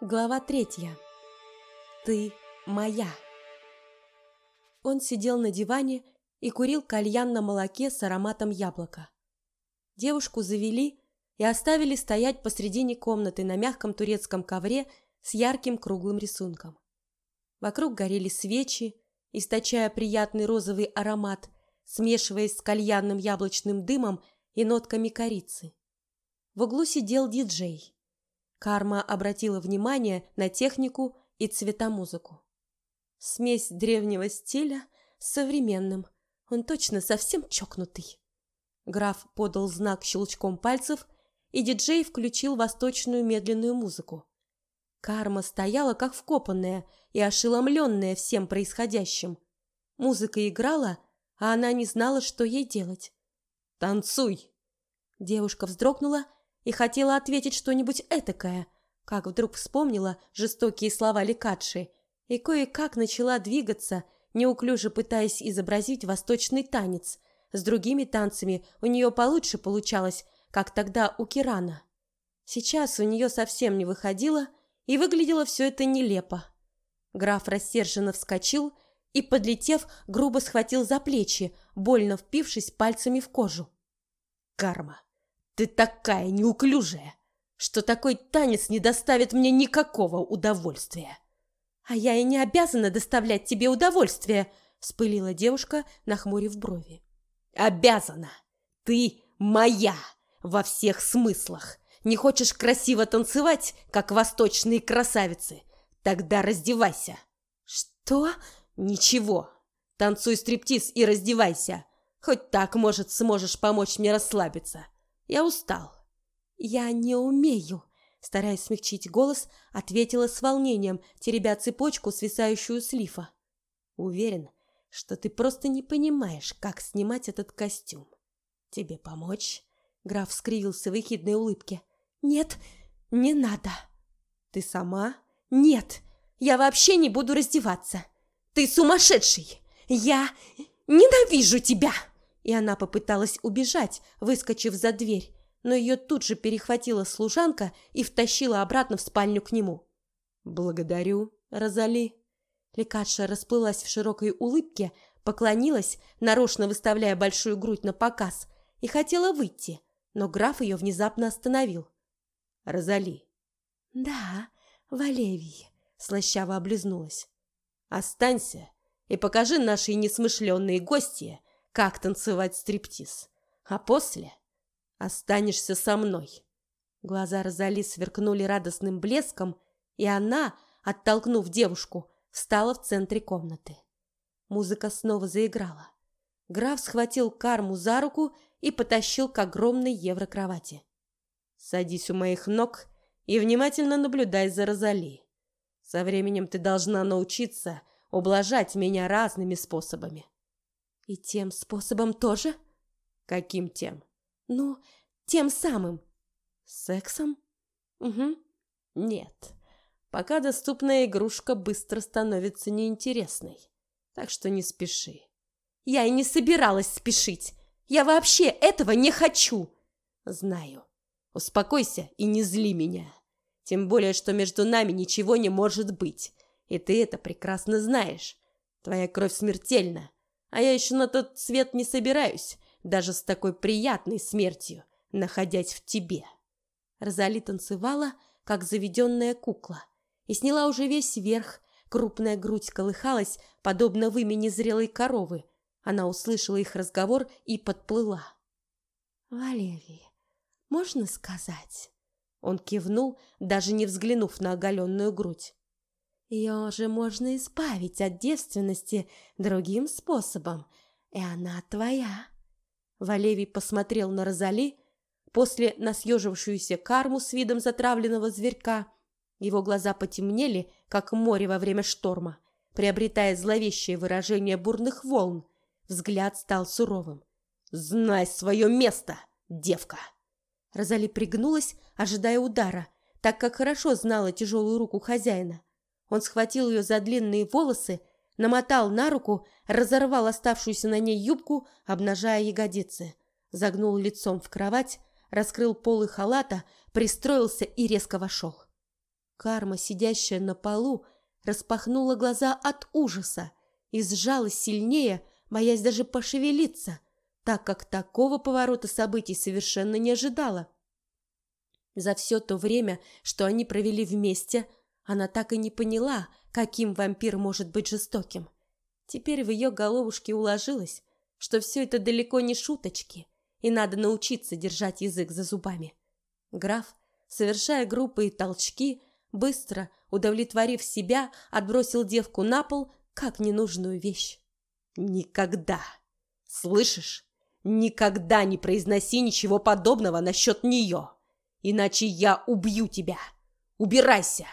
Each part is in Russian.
Глава третья. Ты моя. Он сидел на диване и курил кальян на молоке с ароматом яблока. Девушку завели и оставили стоять посредине комнаты на мягком турецком ковре с ярким круглым рисунком. Вокруг горели свечи, источая приятный розовый аромат, смешиваясь с кальянным яблочным дымом и нотками корицы. В углу сидел диджей – Карма обратила внимание на технику и цветомузыку. Смесь древнего стиля с современным. Он точно совсем чокнутый. Граф подал знак щелчком пальцев, и диджей включил восточную медленную музыку. Карма стояла как вкопанная и ошеломленная всем происходящим. Музыка играла, а она не знала, что ей делать. «Танцуй!» Девушка вздрогнула и хотела ответить что-нибудь этакое, как вдруг вспомнила жестокие слова Лекадши и кое-как начала двигаться, неуклюже пытаясь изобразить восточный танец. С другими танцами у нее получше получалось, как тогда у Кирана. Сейчас у нее совсем не выходило, и выглядело все это нелепо. Граф рассерженно вскочил и, подлетев, грубо схватил за плечи, больно впившись пальцами в кожу. Карма. Ты такая неуклюжая, что такой танец не доставит мне никакого удовольствия. А я и не обязана доставлять тебе удовольствие, вспылила девушка, нахмурив брови. Обязана. Ты моя во всех смыслах. Не хочешь красиво танцевать, как восточные красавицы? Тогда раздевайся. Что? Ничего. Танцуй стриптиз и раздевайся. Хоть так, может, сможешь помочь мне расслабиться. Я устал. Я не умею. Стараясь смягчить голос, ответила с волнением, теребя цепочку, свисающую с лифа. Уверен, что ты просто не понимаешь, как снимать этот костюм. Тебе помочь? Граф скривился в ехидной улыбке. Нет, не надо. Ты сама? Нет, я вообще не буду раздеваться. Ты сумасшедший! Я ненавижу тебя! И она попыталась убежать, выскочив за дверь, но ее тут же перехватила служанка и втащила обратно в спальню к нему. «Благодарю, Розали». Лекарша расплылась в широкой улыбке, поклонилась, нарочно выставляя большую грудь на показ, и хотела выйти, но граф ее внезапно остановил. «Розали». «Да, Валевий», — слащаво облизнулась. «Останься и покажи нашей несмышленной гости, как танцевать стриптиз. А после останешься со мной. Глаза Розали сверкнули радостным блеском, и она, оттолкнув девушку, встала в центре комнаты. Музыка снова заиграла. Граф схватил Карму за руку и потащил к огромной еврокровати. «Садись у моих ног и внимательно наблюдай за Розали. Со временем ты должна научиться ублажать меня разными способами. И тем способом тоже? Каким тем? Ну, тем самым. Сексом? Угу. Нет. Пока доступная игрушка быстро становится неинтересной. Так что не спеши. Я и не собиралась спешить. Я вообще этого не хочу. Знаю. Успокойся и не зли меня. Тем более, что между нами ничего не может быть. И ты это прекрасно знаешь. Твоя кровь смертельна. А я еще на тот свет не собираюсь, даже с такой приятной смертью, находясь в тебе. Розали танцевала, как заведенная кукла, и сняла уже весь верх, крупная грудь колыхалась, подобно вымени зрелой коровы. Она услышала их разговор и подплыла. «Валерий, можно сказать?» Он кивнул, даже не взглянув на оголенную грудь. Ее же можно избавить от девственности другим способом, и она твоя. Валевий посмотрел на Розали, после на съежившуюся карму с видом затравленного зверька. Его глаза потемнели, как море во время шторма, приобретая зловещее выражение бурных волн. Взгляд стал суровым. «Знай свое место, девка!» Розали пригнулась, ожидая удара, так как хорошо знала тяжелую руку хозяина. Он схватил ее за длинные волосы, намотал на руку, разорвал оставшуюся на ней юбку, обнажая ягодицы. Загнул лицом в кровать, раскрыл полы халата, пристроился и резко вошел. Карма, сидящая на полу, распахнула глаза от ужаса и сжалась сильнее, боясь даже пошевелиться, так как такого поворота событий совершенно не ожидала. За все то время, что они провели вместе, она так и не поняла, каким вампир может быть жестоким. Теперь в ее головушке уложилось, что все это далеко не шуточки, и надо научиться держать язык за зубами. Граф, совершая группы и толчки, быстро, удовлетворив себя, отбросил девку на пол, как ненужную вещь. «Никогда! Слышишь? Никогда не произноси ничего подобного насчет нее, иначе я убью тебя! Убирайся!»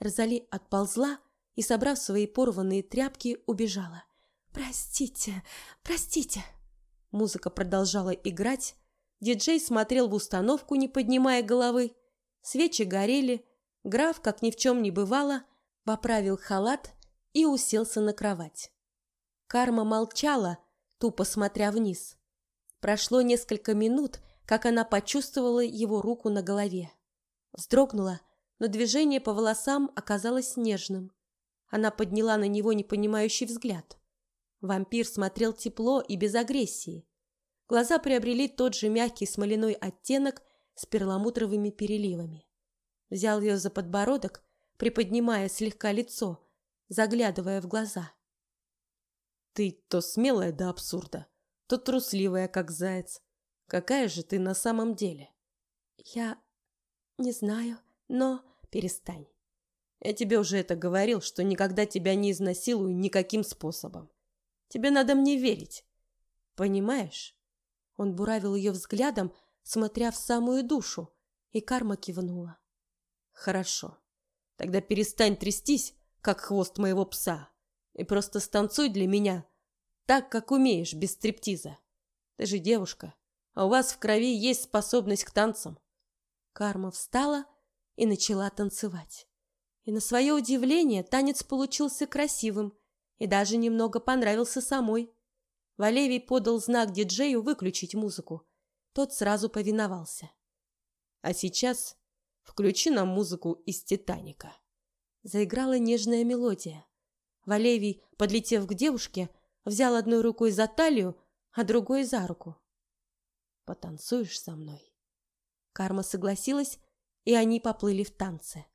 Розали отползла и, собрав свои порванные тряпки, убежала. «Простите, простите!» Музыка продолжала играть. Диджей смотрел в установку, не поднимая головы. Свечи горели. Граф, как ни в чем не бывало, поправил халат и уселся на кровать. Карма молчала, тупо смотря вниз. Прошло несколько минут, как она почувствовала его руку на голове. Вздрогнула, но движение по волосам оказалось нежным. Она подняла на него непонимающий взгляд. Вампир смотрел тепло и без агрессии. Глаза приобрели тот же мягкий смоляной оттенок с перламутровыми переливами. Взял ее за подбородок, приподнимая слегка лицо, заглядывая в глаза. «Ты то смелая до абсурда, то трусливая, как заяц. Какая же ты на самом деле?» «Я не знаю, но...» «Перестань. Я тебе уже это говорил, что никогда тебя не изнасилую никаким способом. Тебе надо мне верить. Понимаешь?» Он буравил ее взглядом, смотря в самую душу, и карма кивнула. «Хорошо. Тогда перестань трястись, как хвост моего пса, и просто станцуй для меня так, как умеешь, без стриптиза. Ты же девушка, а у вас в крови есть способность к танцам». Карма встала и начала танцевать. И на свое удивление танец получился красивым и даже немного понравился самой. Валевий подал знак диджею выключить музыку. Тот сразу повиновался. А сейчас включи нам музыку из «Титаника». Заиграла нежная мелодия. Валевий, подлетев к девушке, взял одной рукой за талию, а другой за руку. «Потанцуешь со мной?» Карма согласилась и они поплыли в танце.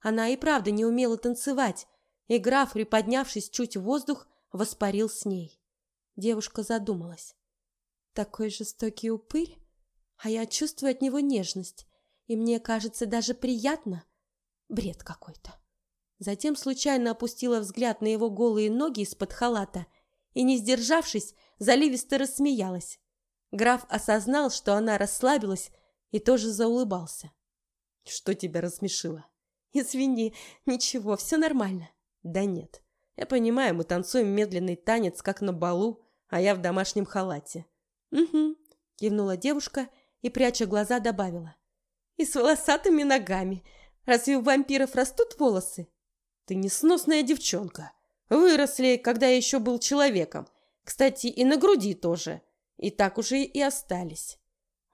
Она и правда не умела танцевать, и граф, приподнявшись чуть в воздух, воспарил с ней. Девушка задумалась. Такой жестокий упырь, а я чувствую от него нежность, и мне кажется даже приятно. Бред какой-то. Затем случайно опустила взгляд на его голые ноги из-под халата и, не сдержавшись, заливисто рассмеялась. Граф осознал, что она расслабилась, и тоже заулыбался. Что тебя рассмешило? Извини, ничего, все нормально. Да нет. Я понимаю, мы танцуем медленный танец, как на балу, а я в домашнем халате. Угу, кивнула девушка и, пряча глаза, добавила. И с волосатыми ногами. Разве у вампиров растут волосы? Ты несносная девчонка. Выросли, когда я еще был человеком. Кстати, и на груди тоже. И так уже и остались.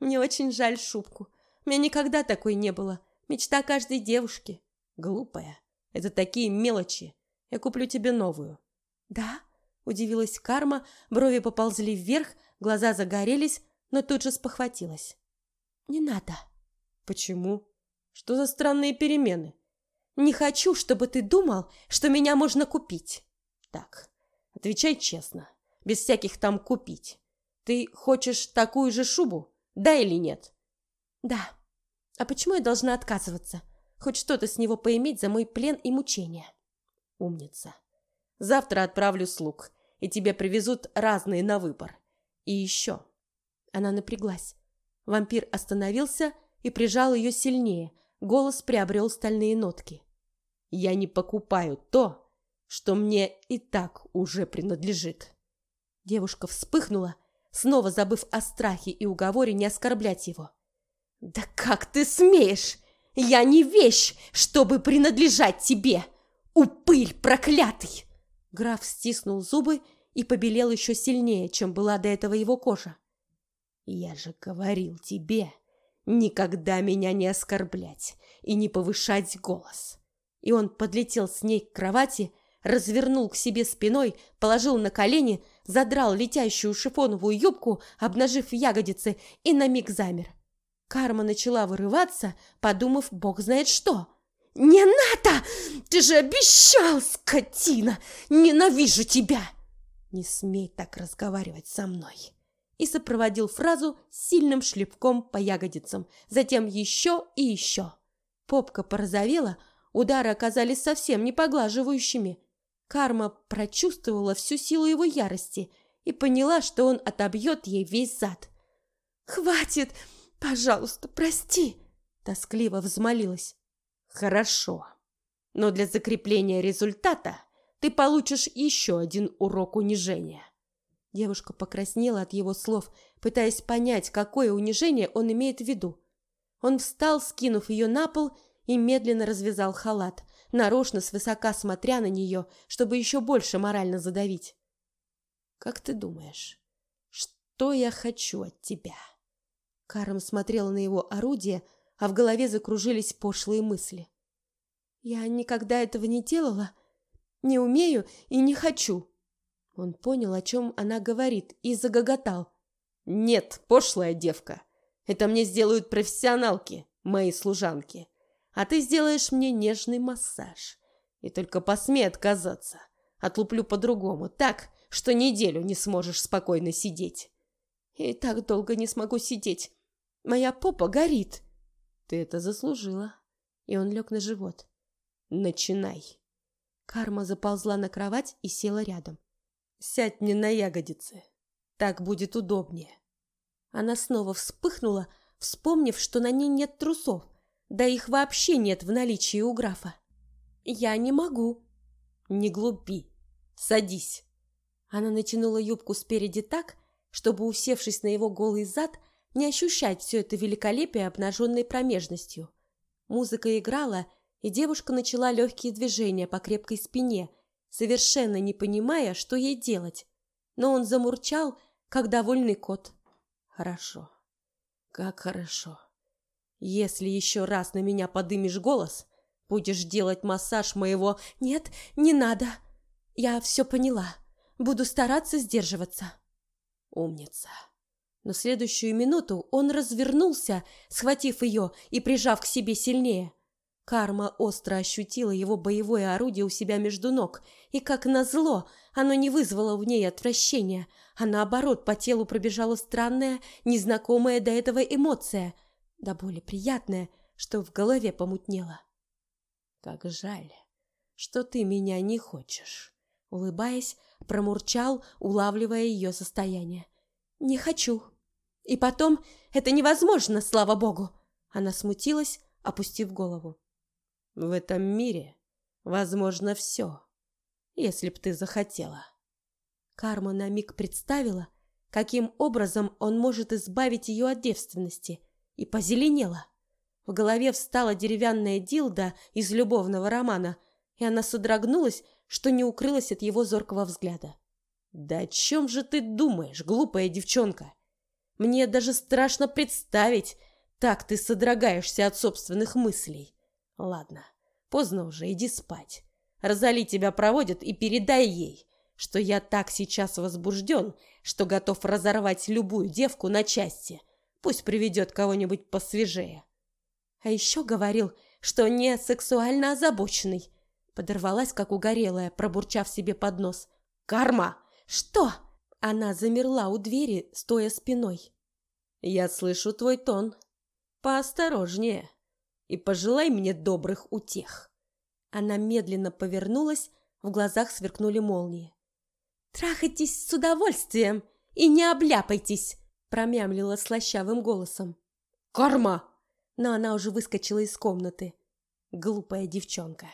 Мне очень жаль шубку. Меня никогда такой не было. Мечта каждой девушки. Глупая. Это такие мелочи. Я куплю тебе новую. Да? Удивилась Карма, брови поползли вверх, глаза загорелись, но тут же спохватилась. Не надо. Почему? Что за странные перемены? Не хочу, чтобы ты думал, что меня можно купить. Так, отвечай честно, без всяких там купить. Ты хочешь такую же шубу, да или нет? Да. А почему я должна отказываться? Хоть что-то с него поиметь за мой плен и мучения. Умница. Завтра отправлю слуг, и тебе привезут разные на выбор. И еще. Она напряглась. Вампир остановился и прижал ее сильнее. Голос приобрел стальные нотки. Я не покупаю то, что мне и так уже принадлежит. Девушка вспыхнула, снова забыв о страхе и уговоре не оскорблять его. «Да как ты смеешь? Я не вещь, чтобы принадлежать тебе! Упырь проклятый!» Граф стиснул зубы и побелел еще сильнее, чем была до этого его кожа. «Я же говорил тебе, никогда меня не оскорблять и не повышать голос. И он подлетел с ней к кровати, развернул к себе спиной, положил на колени, задрал летящую шифоновую юбку, обнажив ягодицы, и на миг замер. Карма начала вырываться, подумав, бог знает что. «Не надо! Ты же обещал, скотина! Ненавижу тебя!» «Не смей так разговаривать со мной!» И сопроводил фразу сильным шлепком по ягодицам, затем еще и еще. Попка порозовела, удары оказались совсем не поглаживающими. Карма прочувствовала всю силу его ярости и поняла, что он отобьет ей весь зад. «Хватит! Пожалуйста, прости!» Тоскливо взмолилась. «Хорошо, но для закрепления результата ты получишь еще один урок унижения». Девушка покраснела от его слов, пытаясь понять, какое унижение он имеет в виду. Он встал, скинув ее на пол, и медленно развязал халат, нарочно свысока смотря на нее, чтобы еще больше морально задавить. «Как ты думаешь, что я хочу от тебя?» Карм смотрела на его орудие, а в голове закружились пошлые мысли. «Я никогда этого не делала, не умею и не хочу». Он понял, о чем она говорит, и загоготал. «Нет, пошлая девка, это мне сделают профессионалки, мои служанки, а ты сделаешь мне нежный массаж. И только посмей отказаться, отлуплю по-другому, так, что неделю не сможешь спокойно сидеть». «И так долго не смогу сидеть, Моя попа горит. Ты это заслужила. И он лег на живот. Начинай. Карма заползла на кровать и села рядом. Сядь мне на ягодицы. Так будет удобнее. Она снова вспыхнула, вспомнив, что на ней нет трусов, да их вообще нет в наличии у графа. Я не могу. Не глупи. Садись. Она натянула юбку спереди так, чтобы, усевшись на его голый зад, не ощущать все это великолепие обнаженной промежностью. Музыка играла, и девушка начала легкие движения по крепкой спине, совершенно не понимая, что ей делать. Но он замурчал, как довольный кот. «Хорошо. Как хорошо. Если еще раз на меня подымешь голос, будешь делать массаж моего... Нет, не надо. Я все поняла. Буду стараться сдерживаться». «Умница». Но следующую минуту он развернулся, схватив ее и прижав к себе сильнее. Карма остро ощутила его боевое орудие у себя между ног, и, как назло, оно не вызвало в ней отвращения, а наоборот по телу пробежала странная, незнакомая до этого эмоция, да более приятная, что в голове помутнело. «Как жаль, что ты меня не хочешь», — улыбаясь, промурчал, улавливая ее состояние. «Не хочу», и потом, это невозможно, слава богу. Она смутилась, опустив голову. В этом мире возможно все, если б ты захотела. Карма на миг представила, каким образом он может избавить ее от девственности, и позеленела. В голове встала деревянная дилда из любовного романа, и она содрогнулась, что не укрылась от его зоркого взгляда. «Да о чем же ты думаешь, глупая девчонка? Мне даже страшно представить, так ты содрогаешься от собственных мыслей. Ладно, поздно уже, иди спать. Розали тебя проводят и передай ей, что я так сейчас возбужден, что готов разорвать любую девку на части. Пусть приведет кого-нибудь посвежее. А еще говорил, что не сексуально озабоченный. Подорвалась, как угорелая, пробурчав себе под нос. «Карма! Что?» Она замерла у двери, стоя спиной. «Я слышу твой тон. Поосторожнее. И пожелай мне добрых утех». Она медленно повернулась, в глазах сверкнули молнии. «Трахайтесь с удовольствием и не обляпайтесь!» промямлила слащавым голосом. «Карма!» Но она уже выскочила из комнаты. «Глупая девчонка,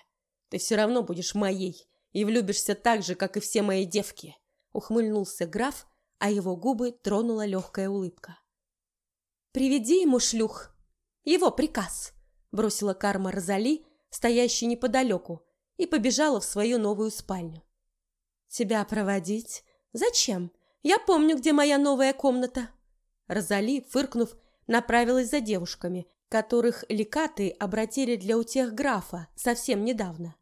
ты все равно будешь моей и влюбишься так же, как и все мои девки!» Ухмыльнулся граф, а его губы тронула легкая улыбка. «Приведи ему шлюх! Его приказ!» Бросила карма Розали, стоящей неподалеку, и побежала в свою новую спальню. «Тебя проводить? Зачем? Я помню, где моя новая комната!» Розали, фыркнув, направилась за девушками, которых лекаты обратили для утех графа совсем недавно.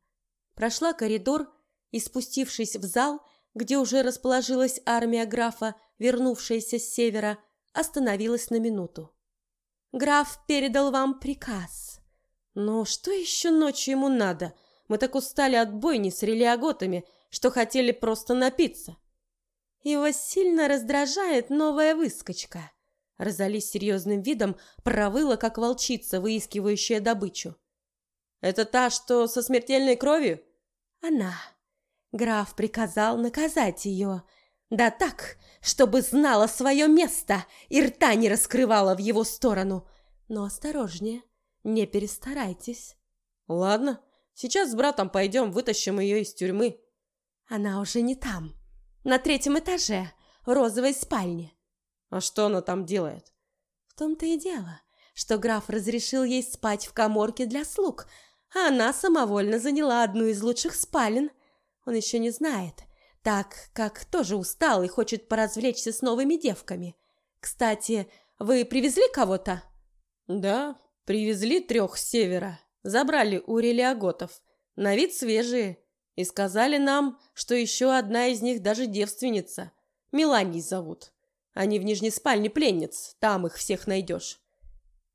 Прошла коридор и, спустившись в зал, где уже расположилась армия графа, вернувшаяся с севера, остановилась на минуту. «Граф передал вам приказ». «Ну, что еще ночью ему надо? Мы так устали от бойни с релиаготами, что хотели просто напиться». «Его сильно раздражает новая выскочка». Розали серьезным видом провыла, как волчица, выискивающая добычу. «Это та, что со смертельной кровью?» «Она», Граф приказал наказать ее. Да так, чтобы знала свое место и рта не раскрывала в его сторону. Но осторожнее, не перестарайтесь. Ладно, сейчас с братом пойдем, вытащим ее из тюрьмы. Она уже не там. На третьем этаже, розовой спальне. А что она там делает? В том-то и дело, что граф разрешил ей спать в коморке для слуг, а она самовольно заняла одну из лучших спален – он еще не знает, так как тоже устал и хочет поразвлечься с новыми девками. Кстати, вы привезли кого-то? Да, привезли трех с севера. Забрали у релиаготов. На вид свежие. И сказали нам, что еще одна из них даже девственница. Меланий зовут. Они в нижней спальне пленниц. Там их всех найдешь.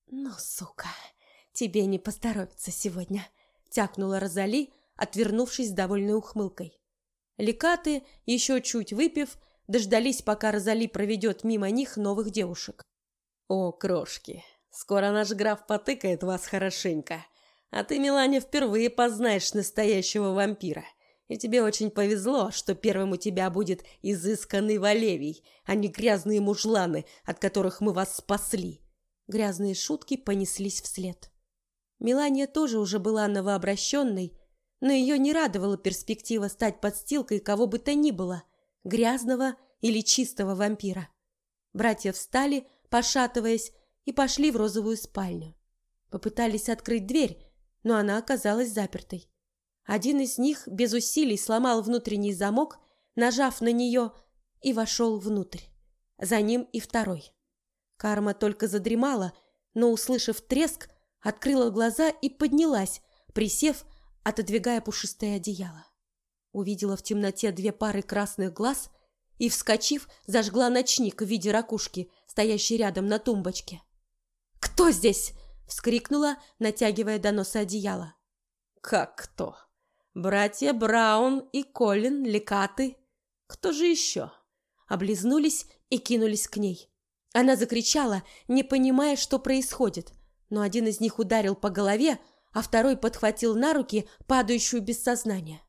Ну, сука, тебе не поздоровится сегодня, тякнула Розали, отвернувшись с довольной ухмылкой. Лекаты, еще чуть выпив, дождались, пока Розали проведет мимо них новых девушек. «О, крошки, скоро наш граф потыкает вас хорошенько, а ты, Милане, впервые познаешь настоящего вампира. И тебе очень повезло, что первым у тебя будет изысканный Валевий, а не грязные мужланы, от которых мы вас спасли». Грязные шутки понеслись вслед. Милания тоже уже была новообращенной, но ее не радовала перспектива стать подстилкой кого бы то ни было, грязного или чистого вампира. Братья встали, пошатываясь, и пошли в розовую спальню. Попытались открыть дверь, но она оказалась запертой. Один из них без усилий сломал внутренний замок, нажав на нее, и вошел внутрь. За ним и второй. Карма только задремала, но, услышав треск, открыла глаза и поднялась, присев отодвигая пушистое одеяло. Увидела в темноте две пары красных глаз и, вскочив, зажгла ночник в виде ракушки, стоящей рядом на тумбочке. «Кто здесь?» — вскрикнула, натягивая до носа одеяло. «Как кто? Братья Браун и Колин Лекаты. Кто же еще?» Облизнулись и кинулись к ней. Она закричала, не понимая, что происходит, но один из них ударил по голове, а второй подхватил на руки падающую без сознания.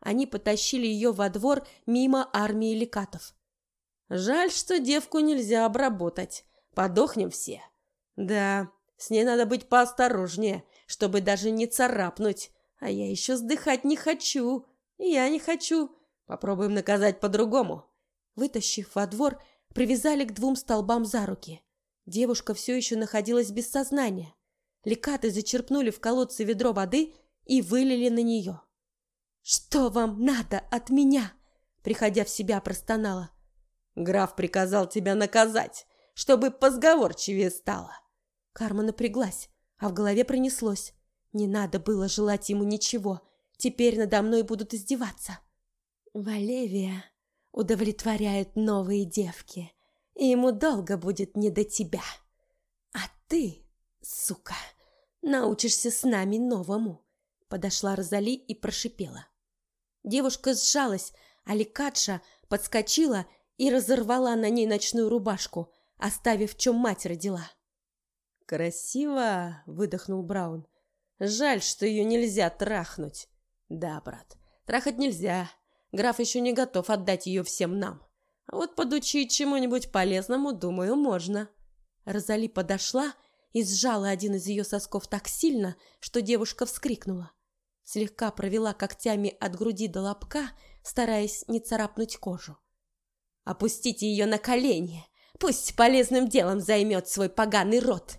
Они потащили ее во двор мимо армии лекатов. Жаль, что девку нельзя обработать. Подохнем все. Да, с ней надо быть поосторожнее, чтобы даже не царапнуть. А я еще сдыхать не хочу. Я не хочу. Попробуем наказать по-другому. Вытащив во двор, привязали к двум столбам за руки. Девушка все еще находилась без сознания. Лекаты зачерпнули в колодце ведро воды и вылили на нее. «Что вам надо от меня?» Приходя в себя, простонала. «Граф приказал тебя наказать, чтобы позговорчивее стало». Карма напряглась, а в голове пронеслось. Не надо было желать ему ничего. Теперь надо мной будут издеваться. Валевия удовлетворяют новые девки, и ему долго будет не до тебя. А ты, сука, научишься с нами новому», — подошла Розали и прошипела. Девушка сжалась, а Ликатша подскочила и разорвала на ней ночную рубашку, оставив, чем мать родила. «Красиво!» — выдохнул Браун. «Жаль, что ее нельзя трахнуть». «Да, брат, трахать нельзя. Граф еще не готов отдать ее всем нам. А вот подучить чему-нибудь полезному, думаю, можно». Розали подошла и сжала один из ее сосков так сильно, что девушка вскрикнула. Слегка провела когтями от груди до лобка, стараясь не царапнуть кожу. «Опустите ее на колени! Пусть полезным делом займет свой поганый рот!»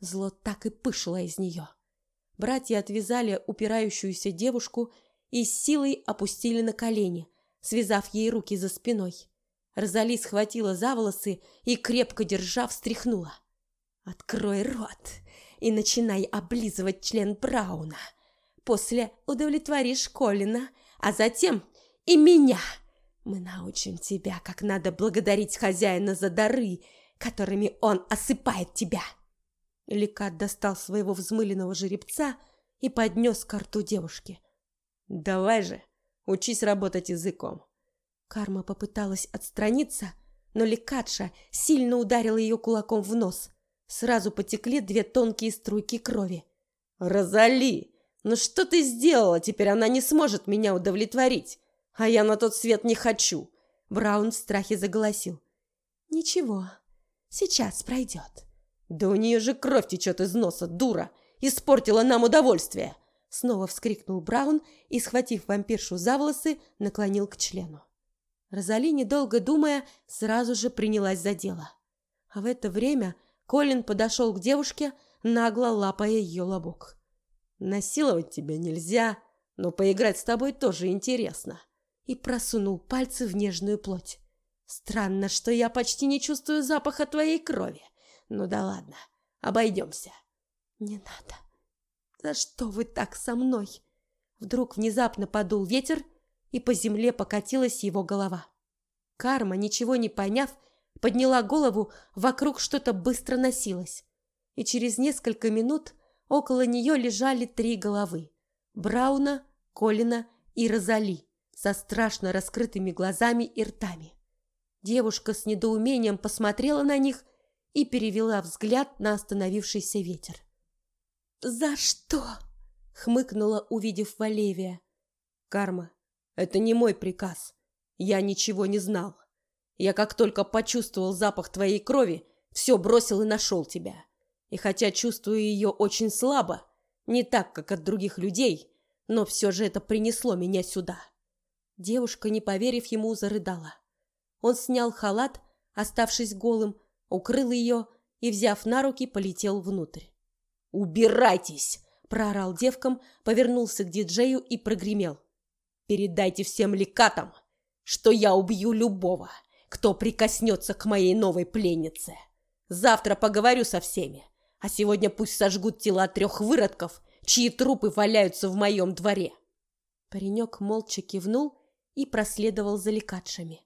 Зло так и пышло из нее. Братья отвязали упирающуюся девушку и с силой опустили на колени, связав ей руки за спиной. Розали схватила за волосы и, крепко держа, встряхнула. Открой рот и начинай облизывать член Брауна. После удовлетворишь Колина, а затем и меня. Мы научим тебя, как надо благодарить хозяина за дары, которыми он осыпает тебя. Лекат достал своего взмыленного жеребца и поднес к рту девушки. «Давай же, учись работать языком». Карма попыталась отстраниться, но Лекатша сильно ударила ее кулаком в нос. Сразу потекли две тонкие струйки крови. «Розали, ну что ты сделала? Теперь она не сможет меня удовлетворить. А я на тот свет не хочу!» Браун в страхе заголосил. «Ничего, сейчас пройдет». «Да у нее же кровь течет из носа, дура! Испортила нам удовольствие!» Снова вскрикнул Браун и, схватив вампиршу за волосы, наклонил к члену. Розали, недолго думая, сразу же принялась за дело. А в это время Колин подошел к девушке, нагло лапая ее лобок. «Насиловать тебя нельзя, но поиграть с тобой тоже интересно». И просунул пальцы в нежную плоть. «Странно, что я почти не чувствую запаха твоей крови. Ну да ладно, обойдемся». «Не надо. За что вы так со мной?» Вдруг внезапно подул ветер, и по земле покатилась его голова. Карма, ничего не поняв, подняла голову, вокруг что-то быстро носилось. И через несколько минут около нее лежали три головы – Брауна, Колина и Розали со страшно раскрытыми глазами и ртами. Девушка с недоумением посмотрела на них и перевела взгляд на остановившийся ветер. «За что?» — хмыкнула, увидев Валевия. «Карма, это не мой приказ. Я ничего не знал. Я как только почувствовал запах твоей крови, все бросил и нашел тебя. И хотя чувствую ее очень слабо, не так, как от других людей, но все же это принесло меня сюда». Девушка, не поверив ему, зарыдала. Он снял халат, оставшись голым, укрыл ее и, взяв на руки, полетел внутрь. «Убирайтесь!» – проорал девкам, повернулся к диджею и прогремел. «Передайте всем лекатам, что я убью любого, кто прикоснется к моей новой пленнице. Завтра поговорю со всеми, а сегодня пусть сожгут тела трех выродков, чьи трупы валяются в моем дворе». Паренек молча кивнул и проследовал за лекатшами.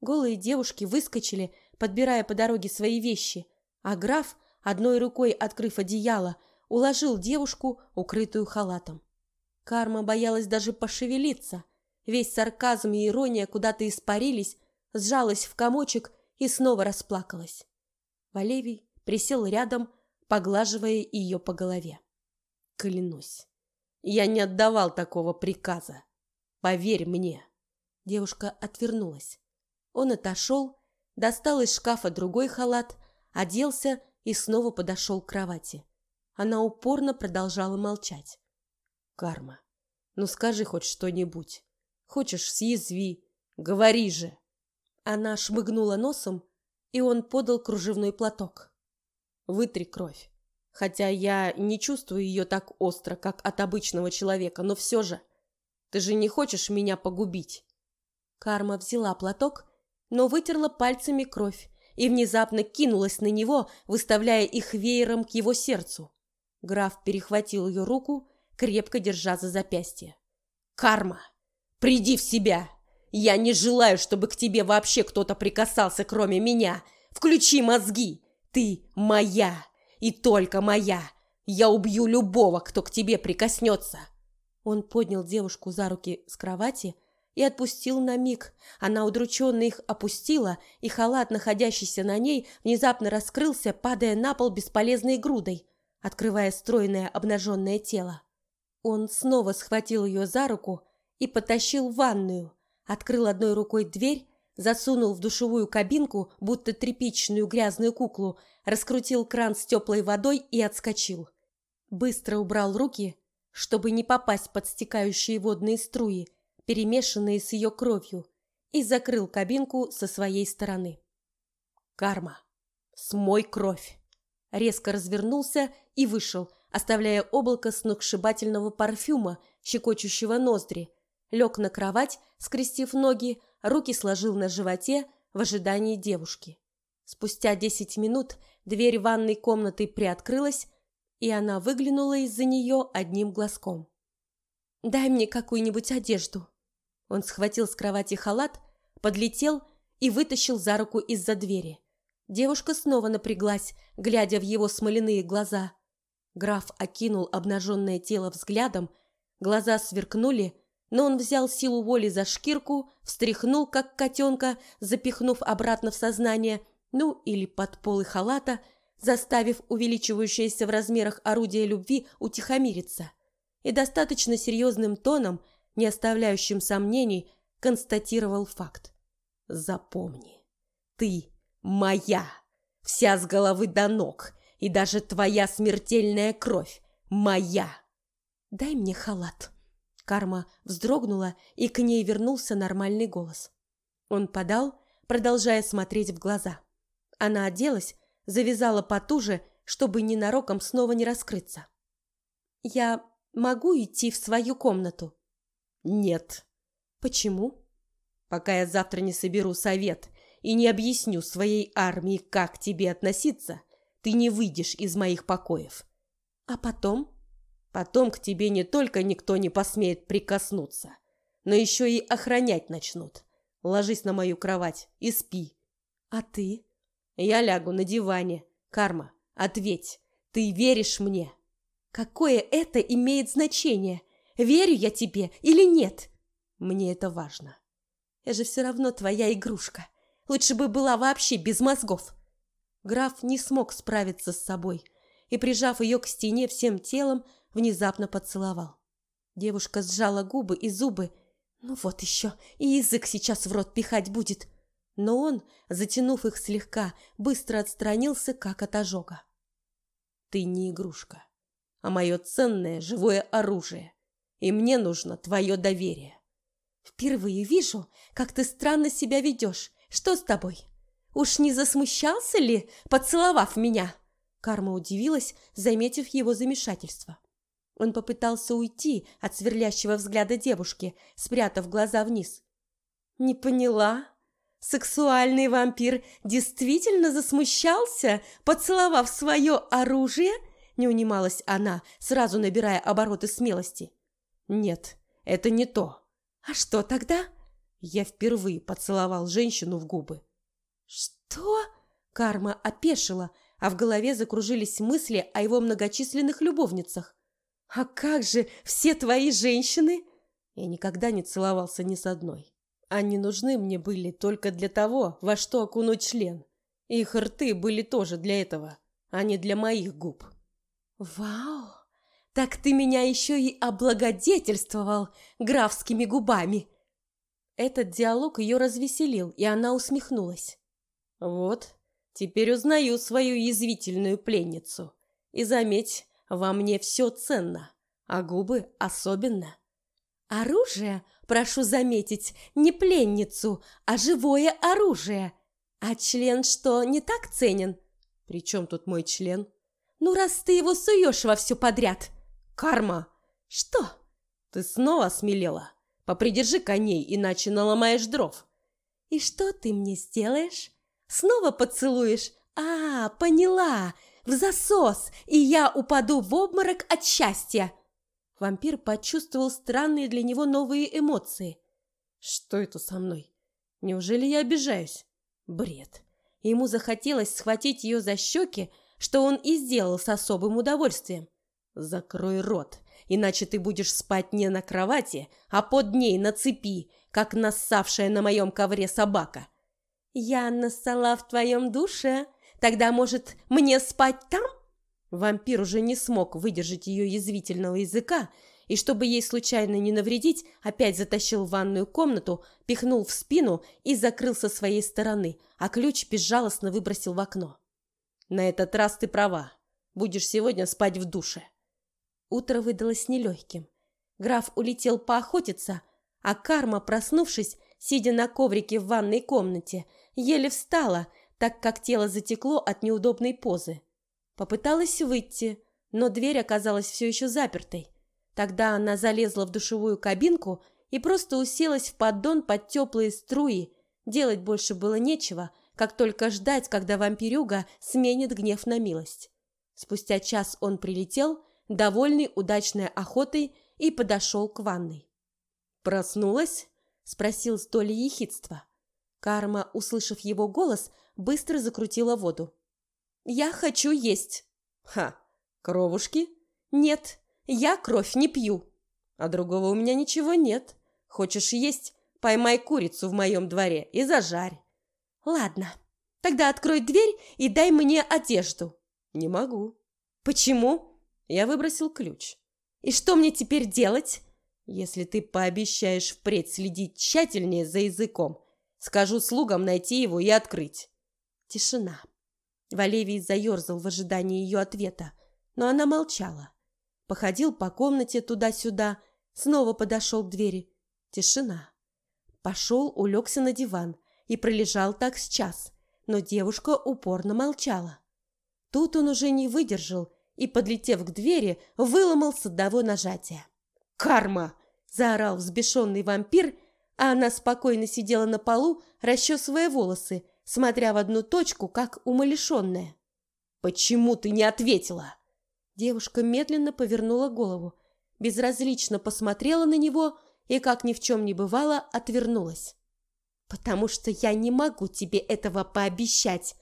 Голые девушки выскочили, подбирая по дороге свои вещи, а граф одной рукой открыв одеяло, уложил девушку, укрытую халатом. Карма боялась даже пошевелиться. Весь сарказм и ирония куда-то испарились, сжалась в комочек и снова расплакалась. Валевий присел рядом, поглаживая ее по голове. Клянусь, я не отдавал такого приказа. Поверь мне. Девушка отвернулась. Он отошел, достал из шкафа другой халат, оделся и снова подошел к кровати. Она упорно продолжала молчать. «Карма, ну скажи хоть что-нибудь. Хочешь, съязви. Говори же!» Она шмыгнула носом, и он подал кружевной платок. «Вытри кровь. Хотя я не чувствую ее так остро, как от обычного человека, но все же. Ты же не хочешь меня погубить?» Карма взяла платок, но вытерла пальцами кровь и внезапно кинулась на него, выставляя их веером к его сердцу. Граф перехватил ее руку, крепко держа за запястье. «Карма! Приди в себя! Я не желаю, чтобы к тебе вообще кто-то прикасался, кроме меня! Включи мозги! Ты моя! И только моя! Я убью любого, кто к тебе прикоснется!» Он поднял девушку за руки с кровати, и отпустил на миг. Она удрученно их опустила, и халат, находящийся на ней, внезапно раскрылся, падая на пол бесполезной грудой, открывая стройное обнаженное тело. Он снова схватил ее за руку и потащил в ванную, открыл одной рукой дверь, засунул в душевую кабинку, будто тряпичную грязную куклу, раскрутил кран с теплой водой и отскочил. Быстро убрал руки, чтобы не попасть под стекающие водные струи, перемешанные с ее кровью, и закрыл кабинку со своей стороны. «Карма! Смой кровь!» Резко развернулся и вышел, оставляя облако сногсшибательного парфюма, щекочущего ноздри. Лег на кровать, скрестив ноги, руки сложил на животе в ожидании девушки. Спустя десять минут дверь ванной комнаты приоткрылась, и она выглянула из-за нее одним глазком. «Дай мне какую-нибудь одежду». Он схватил с кровати халат, подлетел и вытащил за руку из-за двери. Девушка снова напряглась, глядя в его смоляные глаза. Граф окинул обнаженное тело взглядом, глаза сверкнули, но он взял силу воли за шкирку, встряхнул, как котенка, запихнув обратно в сознание, ну или под полы халата, заставив увеличивающееся в размерах орудие любви утихомириться. И достаточно серьезным тоном, не оставляющим сомнений, констатировал факт. «Запомни, ты моя, вся с головы до ног, и даже твоя смертельная кровь моя!» «Дай мне халат», Карма вздрогнула, и к ней вернулся нормальный голос. Он подал, продолжая смотреть в глаза. Она оделась, завязала потуже, чтобы ненароком снова не раскрыться. «Я могу идти в свою комнату?» «Нет». «Почему?» «Пока я завтра не соберу совет и не объясню своей армии, как тебе относиться, ты не выйдешь из моих покоев». «А потом?» Потом к тебе не только никто не посмеет прикоснуться, но еще и охранять начнут. Ложись на мою кровать и спи. А ты? Я лягу на диване. Карма, ответь, ты веришь мне? Какое это имеет значение? Верю я тебе или нет? Мне это важно. Я же все равно твоя игрушка. Лучше бы была вообще без мозгов. Граф не смог справиться с собой и, прижав ее к стене всем телом, внезапно поцеловал. Девушка сжала губы и зубы. Ну вот еще, и язык сейчас в рот пихать будет. Но он, затянув их слегка, быстро отстранился, как от ожога. Ты не игрушка, а мое ценное живое оружие, и мне нужно твое доверие. Впервые вижу, как ты странно себя ведешь. Что с тобой? Уж не засмущался ли, поцеловав меня? Карма удивилась, заметив его замешательство. Он попытался уйти от сверлящего взгляда девушки, спрятав глаза вниз. «Не поняла? Сексуальный вампир действительно засмущался, поцеловав свое оружие?» Не унималась она, сразу набирая обороты смелости. «Нет, это не то. А что тогда?» Я впервые поцеловал женщину в губы. «Что?» Карма опешила, а в голове закружились мысли о его многочисленных любовницах. «А как же все твои женщины?» Я никогда не целовался ни с одной. Они нужны мне были только для того, во что окунуть член. Их рты были тоже для этого, а не для моих губ. «Вау! Так ты меня еще и облагодетельствовал графскими губами!» Этот диалог ее развеселил, и она усмехнулась. «Вот, теперь узнаю свою язвительную пленницу. И заметь, во мне все ценно, а губы особенно. Оружие, прошу заметить, не пленницу, а живое оружие. А член что, не так ценен? При чем тут мой член? Ну, раз ты его суешь во все подряд. Карма! Что? Ты снова смелела? Попридержи коней, иначе наломаешь дров. И что ты мне сделаешь? Снова поцелуешь? А, поняла в засос, и я упаду в обморок от счастья. Вампир почувствовал странные для него новые эмоции. Что это со мной? Неужели я обижаюсь? Бред. Ему захотелось схватить ее за щеки, что он и сделал с особым удовольствием. Закрой рот, иначе ты будешь спать не на кровати, а под ней на цепи, как нассавшая на моем ковре собака. Я нассала в твоем душе, Тогда, может, мне спать там? Вампир уже не смог выдержать ее язвительного языка, и чтобы ей случайно не навредить, опять затащил в ванную комнату, пихнул в спину и закрыл со своей стороны, а ключ безжалостно выбросил в окно. «На этот раз ты права. Будешь сегодня спать в душе». Утро выдалось нелегким. Граф улетел поохотиться, а Карма, проснувшись, сидя на коврике в ванной комнате, еле встала – так как тело затекло от неудобной позы. Попыталась выйти, но дверь оказалась все еще запертой. Тогда она залезла в душевую кабинку и просто уселась в поддон под теплые струи. Делать больше было нечего, как только ждать, когда вампирюга сменит гнев на милость. Спустя час он прилетел, довольный удачной охотой, и подошел к ванной. «Проснулась?» – спросил с долей ехидства. Карма, услышав его голос, быстро закрутила воду. «Я хочу есть». «Ха! Кровушки?» «Нет, я кровь не пью». «А другого у меня ничего нет. Хочешь есть? Поймай курицу в моем дворе и зажарь». «Ладно, тогда открой дверь и дай мне одежду». «Не могу». «Почему?» Я выбросил ключ. «И что мне теперь делать?» «Если ты пообещаешь впредь следить тщательнее за языком, скажу слугам найти его и открыть». Тишина. Валевий заерзал в ожидании ее ответа, но она молчала. Походил по комнате туда-сюда, снова подошел к двери. Тишина. Пошел, улегся на диван и пролежал так с час, но девушка упорно молчала. Тут он уже не выдержал и, подлетев к двери, выломал с одного. «Карма!» – заорал взбешенный вампир, а она спокойно сидела на полу, расчесывая волосы, смотря в одну точку, как умалишенная. «Почему ты не ответила?» Девушка медленно повернула голову, безразлично посмотрела на него и, как ни в чем не бывало, отвернулась. «Потому что я не могу тебе этого пообещать.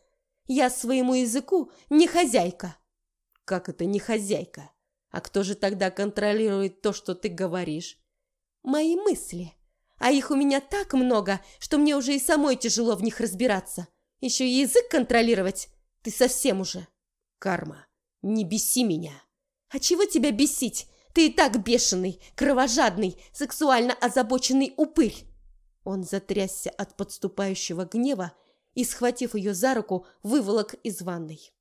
Я своему языку не хозяйка». «Как это не хозяйка? А кто же тогда контролирует то, что ты говоришь?» «Мои мысли. А их у меня так много, что мне уже и самой тяжело в них разбираться. Еще и язык контролировать. Ты совсем уже». «Карма, не беси меня!» «А чего тебя бесить? Ты и так бешеный, кровожадный, сексуально озабоченный упырь!» Он затрясся от подступающего гнева и, схватив ее за руку, выволок из ванной.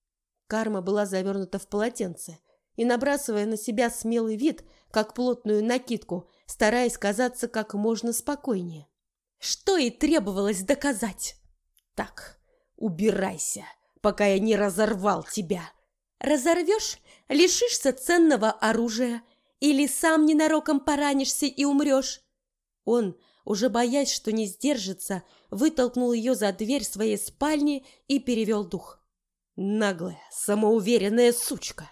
Карма была завернута в полотенце и, набрасывая на себя смелый вид, как плотную накидку, стараясь казаться как можно спокойнее. Что и требовалось доказать. «Так, убирайся, пока я не разорвал тебя!» Разорвешь, лишишься ценного оружия или сам ненароком поранишься и умрешь. Он, уже боясь, что не сдержится, вытолкнул ее за дверь своей спальни и перевел дух. Наглая, самоуверенная сучка.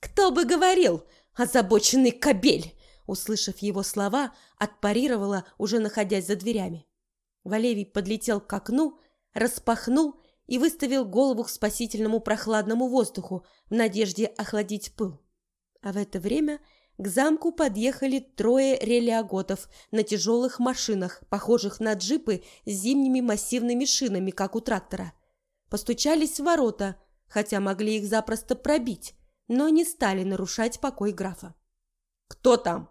Кто бы говорил, озабоченный кобель, услышав его слова, отпарировала, уже находясь за дверями. Валевий подлетел к окну, распахнул и выставил голову к спасительному прохладному воздуху в надежде охладить пыл. А в это время к замку подъехали трое релиаготов на тяжелых машинах, похожих на джипы с зимними массивными шинами, как у трактора. Постучались в ворота, хотя могли их запросто пробить, но не стали нарушать покой графа. «Кто там?»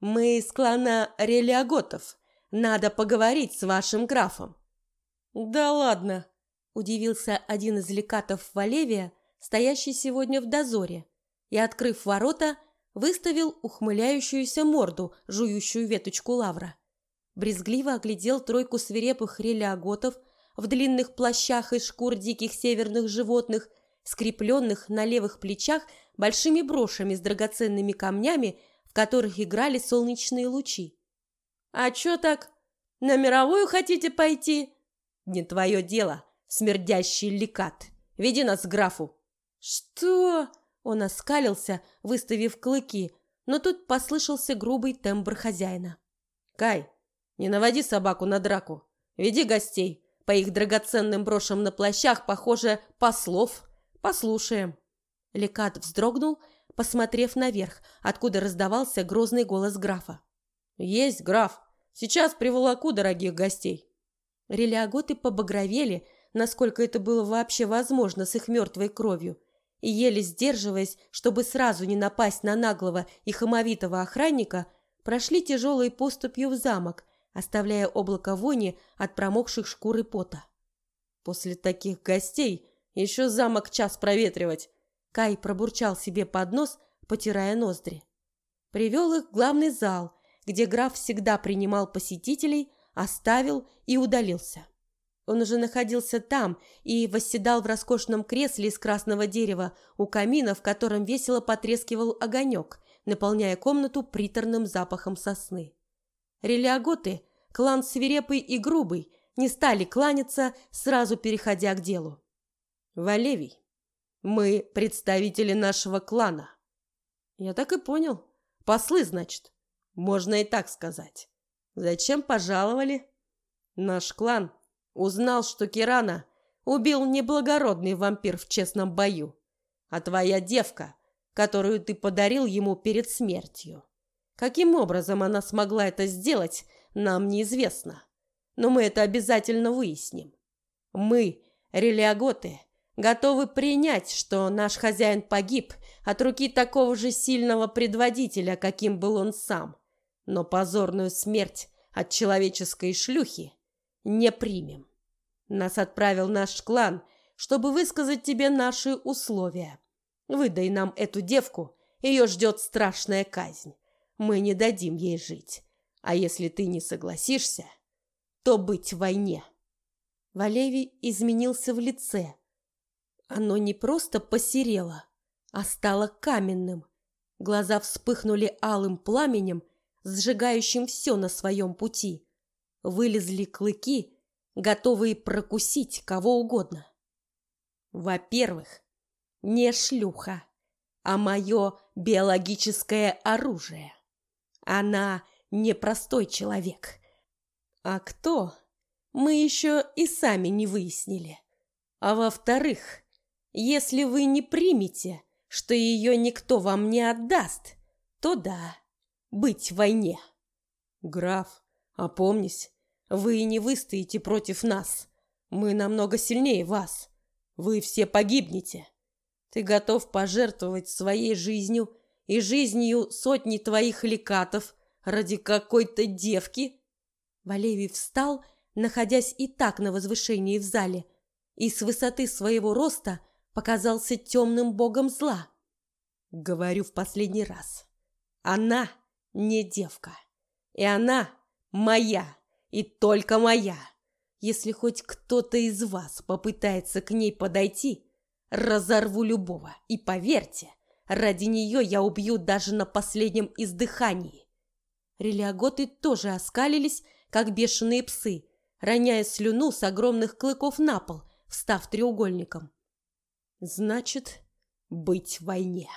«Мы из клана релиаготов. Надо поговорить с вашим графом». «Да ладно!» Удивился один из лекатов Валевия, стоящий сегодня в дозоре, и, открыв ворота, выставил ухмыляющуюся морду, жующую веточку лавра. Брезгливо оглядел тройку свирепых релиаготов в длинных плащах из шкур диких северных животных, скрепленных на левых плечах большими брошами с драгоценными камнями, в которых играли солнечные лучи. «А чё так? На мировую хотите пойти?» «Не твое дело», смердящий лекат. Веди нас к графу». «Что?» Он оскалился, выставив клыки, но тут послышался грубый тембр хозяина. «Кай, не наводи собаку на драку. Веди гостей. По их драгоценным брошам на плащах, похоже, послов. Послушаем». Лекат вздрогнул, посмотрев наверх, откуда раздавался грозный голос графа. «Есть, граф. Сейчас приволоку дорогих гостей». Релиаготы побагровели, насколько это было вообще возможно с их мертвой кровью, и еле сдерживаясь, чтобы сразу не напасть на наглого и хамовитого охранника, прошли тяжелой поступью в замок, оставляя облако вони от промокших шкур и пота. «После таких гостей еще замок час проветривать!» Кай пробурчал себе под нос, потирая ноздри. Привел их в главный зал, где граф всегда принимал посетителей, оставил и удалился. Он уже находился там и восседал в роскошном кресле из красного дерева у камина, в котором весело потрескивал огонек, наполняя комнату приторным запахом сосны. Релиаготы, клан свирепый и грубый, не стали кланяться, сразу переходя к делу. «Валевий, мы представители нашего клана». «Я так и понял. Послы, значит. Можно и так сказать. Зачем пожаловали?» «Наш клан узнал, что Кирана убил неблагородный вампир в честном бою, а твоя девка, которую ты подарил ему перед смертью. Каким образом она смогла это сделать, нам неизвестно но мы это обязательно выясним. Мы, релиаготы, готовы принять, что наш хозяин погиб от руки такого же сильного предводителя, каким был он сам, но позорную смерть от человеческой шлюхи не примем. Нас отправил наш клан, чтобы высказать тебе наши условия. Выдай нам эту девку, ее ждет страшная казнь. Мы не дадим ей жить. А если ты не согласишься, то быть в войне. Валевий изменился в лице. Оно не просто посерело, а стало каменным. Глаза вспыхнули алым пламенем, сжигающим все на своем пути. Вылезли клыки, готовые прокусить кого угодно. Во-первых, не шлюха, а мое биологическое оружие. Она не простой человек. А кто? Мы еще и сами не выяснили. А во-вторых, если вы не примете, что ее никто вам не отдаст, то да, быть в войне. Граф, опомнись, вы не выстоите против нас. Мы намного сильнее вас. Вы все погибнете. Ты готов пожертвовать своей жизнью и жизнью сотни твоих лекатов ради какой-то девки? Валевий встал, находясь и так на возвышении в зале, и с высоты своего роста показался темным богом зла. Говорю в последний раз. Она не девка. И она моя, и только моя. Если хоть кто-то из вас попытается к ней подойти, разорву любого. И поверьте, ради нее я убью даже на последнем издыхании. Релиаготы тоже оскалились как бешеные псы, роняя слюну с огромных клыков на пол, встав треугольником. Значит, быть в войне.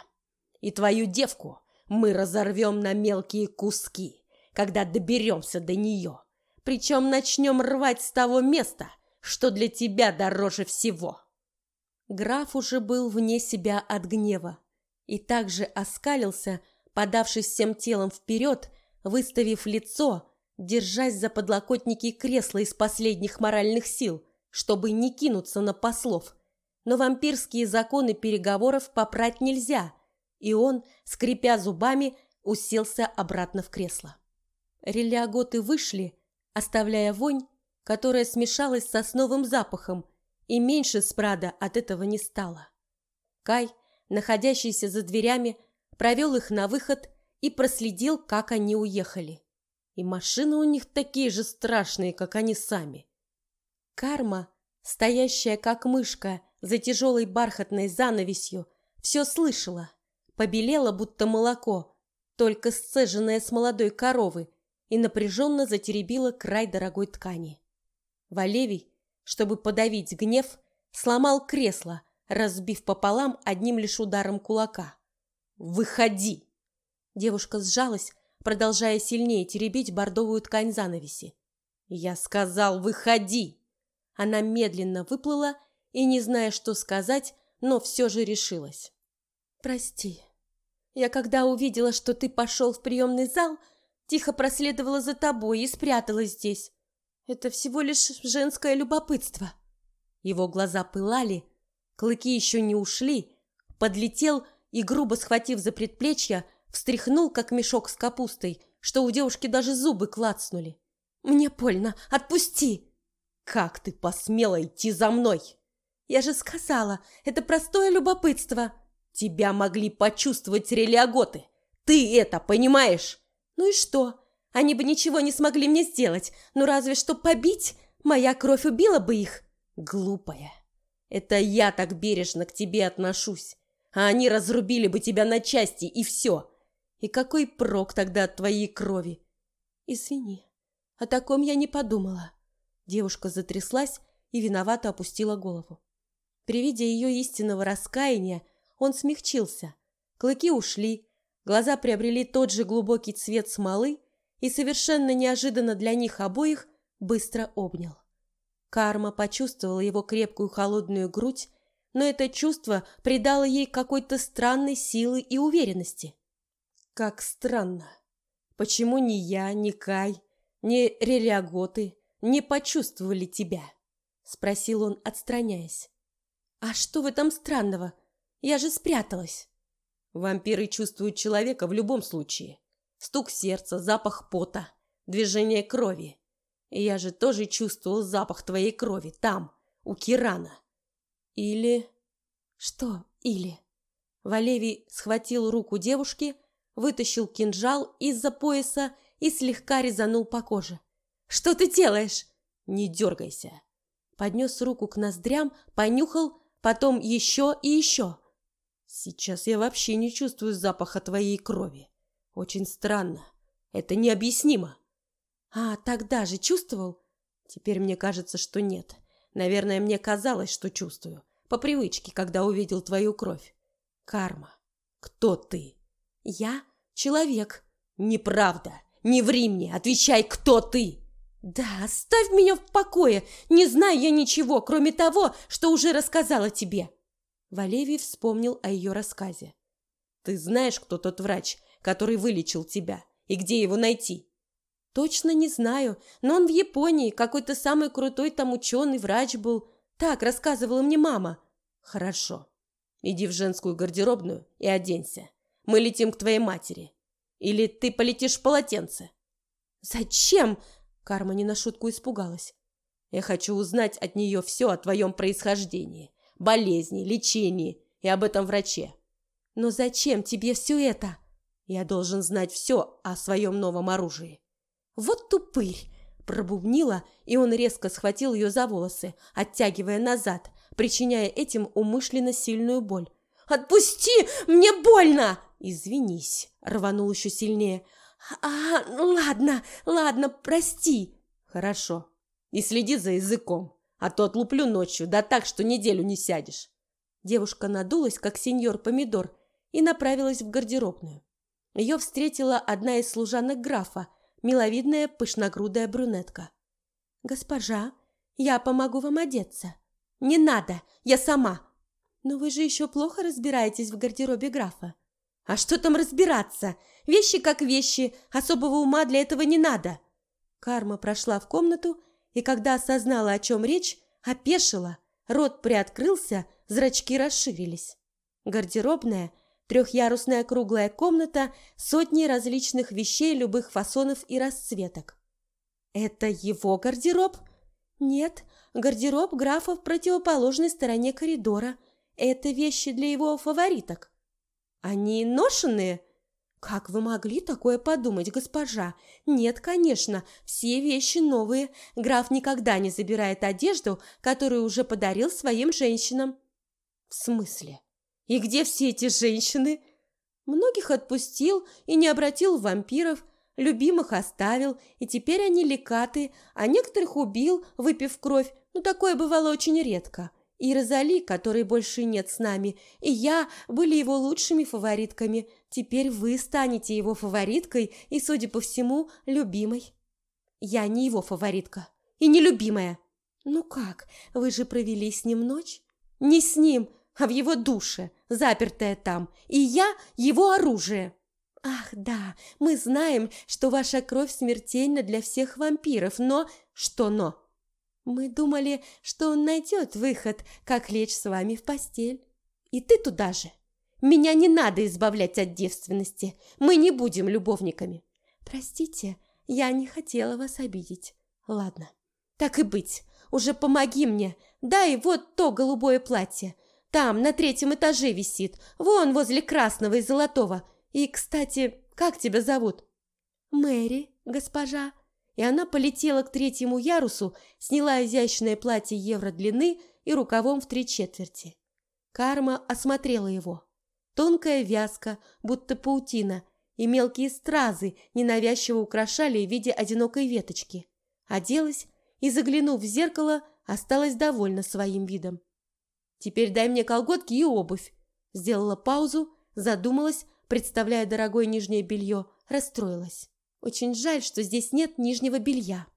И твою девку мы разорвем на мелкие куски, когда доберемся до нее. Причем начнем рвать с того места, что для тебя дороже всего. Граф уже был вне себя от гнева и также оскалился, подавшись всем телом вперед, выставив лицо, держась за подлокотники кресла из последних моральных сил, чтобы не кинуться на послов. Но вампирские законы переговоров попрать нельзя, и он, скрипя зубами, уселся обратно в кресло. Релиаготы вышли, оставляя вонь, которая смешалась с сосновым запахом, и меньше спрада от этого не стало. Кай, находящийся за дверями, провел их на выход и проследил, как они уехали. И машины у них такие же страшные, как они сами. Карма, стоящая как мышка за тяжелой бархатной занавесью, все слышала, побелела, будто молоко, только сцеженное с молодой коровы, и напряженно затеребила край дорогой ткани. Валевий, чтобы подавить гнев, сломал кресло, разбив пополам одним лишь ударом кулака. «Выходи!» Девушка сжалась, продолжая сильнее теребить бордовую ткань занавеси. «Я сказал, выходи!» Она медленно выплыла и, не зная, что сказать, но все же решилась. «Прости. Я когда увидела, что ты пошел в приемный зал, тихо проследовала за тобой и спряталась здесь. Это всего лишь женское любопытство». Его глаза пылали, клыки еще не ушли, подлетел и, грубо схватив за предплечье, встряхнул, как мешок с капустой, что у девушки даже зубы клацнули. «Мне больно! Отпусти!» «Как ты посмела идти за мной?» «Я же сказала, это простое любопытство!» «Тебя могли почувствовать релиаготы! Ты это понимаешь?» «Ну и что? Они бы ничего не смогли мне сделать, ну разве что побить? Моя кровь убила бы их!» «Глупая! Это я так бережно к тебе отношусь, а они разрубили бы тебя на части, и все!» И какой прок тогда от твоей крови? Извини, о таком я не подумала. Девушка затряслась и виновато опустила голову. При виде ее истинного раскаяния он смягчился. Клыки ушли, глаза приобрели тот же глубокий цвет смолы и совершенно неожиданно для них обоих быстро обнял. Карма почувствовала его крепкую холодную грудь, но это чувство придало ей какой-то странной силы и уверенности. Как странно. Почему ни я, ни Кай, ни Релиаготы не почувствовали тебя? Спросил он, отстраняясь. А что в этом странного? Я же спряталась. Вампиры чувствуют человека в любом случае. Стук сердца, запах пота, движение крови. Я же тоже чувствовал запах твоей крови там, у Кирана. Или... Что или? Валевий схватил руку девушки, вытащил кинжал из-за пояса и слегка резанул по коже. «Что ты делаешь?» «Не дергайся!» Поднес руку к ноздрям, понюхал, потом еще и еще. «Сейчас я вообще не чувствую запаха твоей крови. Очень странно. Это необъяснимо». «А тогда же чувствовал?» «Теперь мне кажется, что нет. Наверное, мне казалось, что чувствую. По привычке, когда увидел твою кровь. Карма. Кто ты?» «Я человек». «Неправда. Не ври мне. Отвечай, кто ты?» «Да, оставь меня в покое. Не знаю я ничего, кроме того, что уже рассказала тебе». Валевий вспомнил о ее рассказе. «Ты знаешь, кто тот врач, который вылечил тебя, и где его найти?» «Точно не знаю, но он в Японии, какой-то самый крутой там ученый, врач был. Так рассказывала мне мама». «Хорошо. Иди в женскую гардеробную и оденься. Мы летим к твоей матери. Или ты полетишь в полотенце?» «Зачем?» Карма не на шутку испугалась. «Я хочу узнать от нее все о твоем происхождении, болезни, лечении и об этом враче». «Но зачем тебе все это?» «Я должен знать все о своем новом оружии». «Вот тупырь!» Пробубнила, и он резко схватил ее за волосы, оттягивая назад, причиняя этим умышленно сильную боль. «Отпусти! Мне больно!» «Извинись!» — рванул еще сильнее. «А, ладно, ладно, прости». «Хорошо. И следи за языком, а то отлуплю ночью, да так, что неделю не сядешь». Девушка надулась, как сеньор Помидор, и направилась в гардеробную. Ее встретила одна из служанок графа, миловидная пышногрудая брюнетка. «Госпожа, я помогу вам одеться». «Не надо, я сама». «Но вы же еще плохо разбираетесь в гардеробе графа». «А что там разбираться? Вещи как вещи, особого ума для этого не надо». Карма прошла в комнату, и когда осознала, о чем речь, опешила, рот приоткрылся, зрачки расширились. Гардеробная, трехъярусная круглая комната, сотни различных вещей любых фасонов и расцветок. «Это его гардероб?» «Нет, гардероб графа в противоположной стороне коридора. Это вещи для его фавориток». «Они ношенные?» «Как вы могли такое подумать, госпожа? Нет, конечно, все вещи новые. Граф никогда не забирает одежду, которую уже подарил своим женщинам». «В смысле? И где все эти женщины?» «Многих отпустил и не обратил в вампиров, любимых оставил, и теперь они лекаты, а некоторых убил, выпив кровь, но такое бывало очень редко и Розали, которой больше нет с нами, и я были его лучшими фаворитками. Теперь вы станете его фавориткой и, судя по всему, любимой. Я не его фаворитка и не любимая. Ну как, вы же провели с ним ночь? Не с ним, а в его душе, запертая там, и я его оружие. Ах, да, мы знаем, что ваша кровь смертельна для всех вампиров, но... Что но? Мы думали, что он найдет выход, как лечь с вами в постель. И ты туда же. Меня не надо избавлять от девственности. Мы не будем любовниками. Простите, я не хотела вас обидеть. Ладно, так и быть. Уже помоги мне. Дай вот то голубое платье. Там, на третьем этаже висит. Вон, возле красного и золотого. И, кстати, как тебя зовут? Мэри, госпожа и она полетела к третьему ярусу, сняла изящное платье евро длины и рукавом в три четверти. Карма осмотрела его. Тонкая вязка, будто паутина, и мелкие стразы ненавязчиво украшали в виде одинокой веточки. Оделась и, заглянув в зеркало, осталась довольна своим видом. «Теперь дай мне колготки и обувь», – сделала паузу, задумалась, представляя дорогое нижнее белье, расстроилась. «Очень жаль, что здесь нет нижнего белья».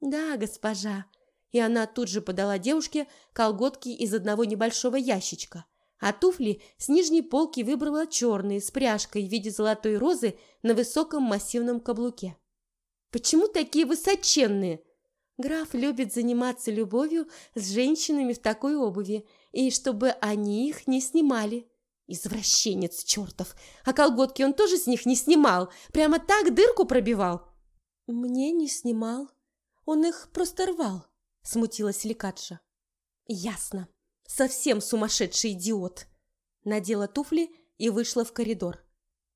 «Да, госпожа». И она тут же подала девушке колготки из одного небольшого ящичка, а туфли с нижней полки выбрала черные с пряжкой в виде золотой розы на высоком массивном каблуке. «Почему такие высоченные?» Граф любит заниматься любовью с женщинами в такой обуви, и чтобы они их не снимали. Извращенец чертов! А колготки он тоже с них не снимал, прямо так дырку пробивал. Мне не снимал, он их просто рвал, смутилась Ликатша. Ясно, совсем сумасшедший идиот. Надела туфли и вышла в коридор.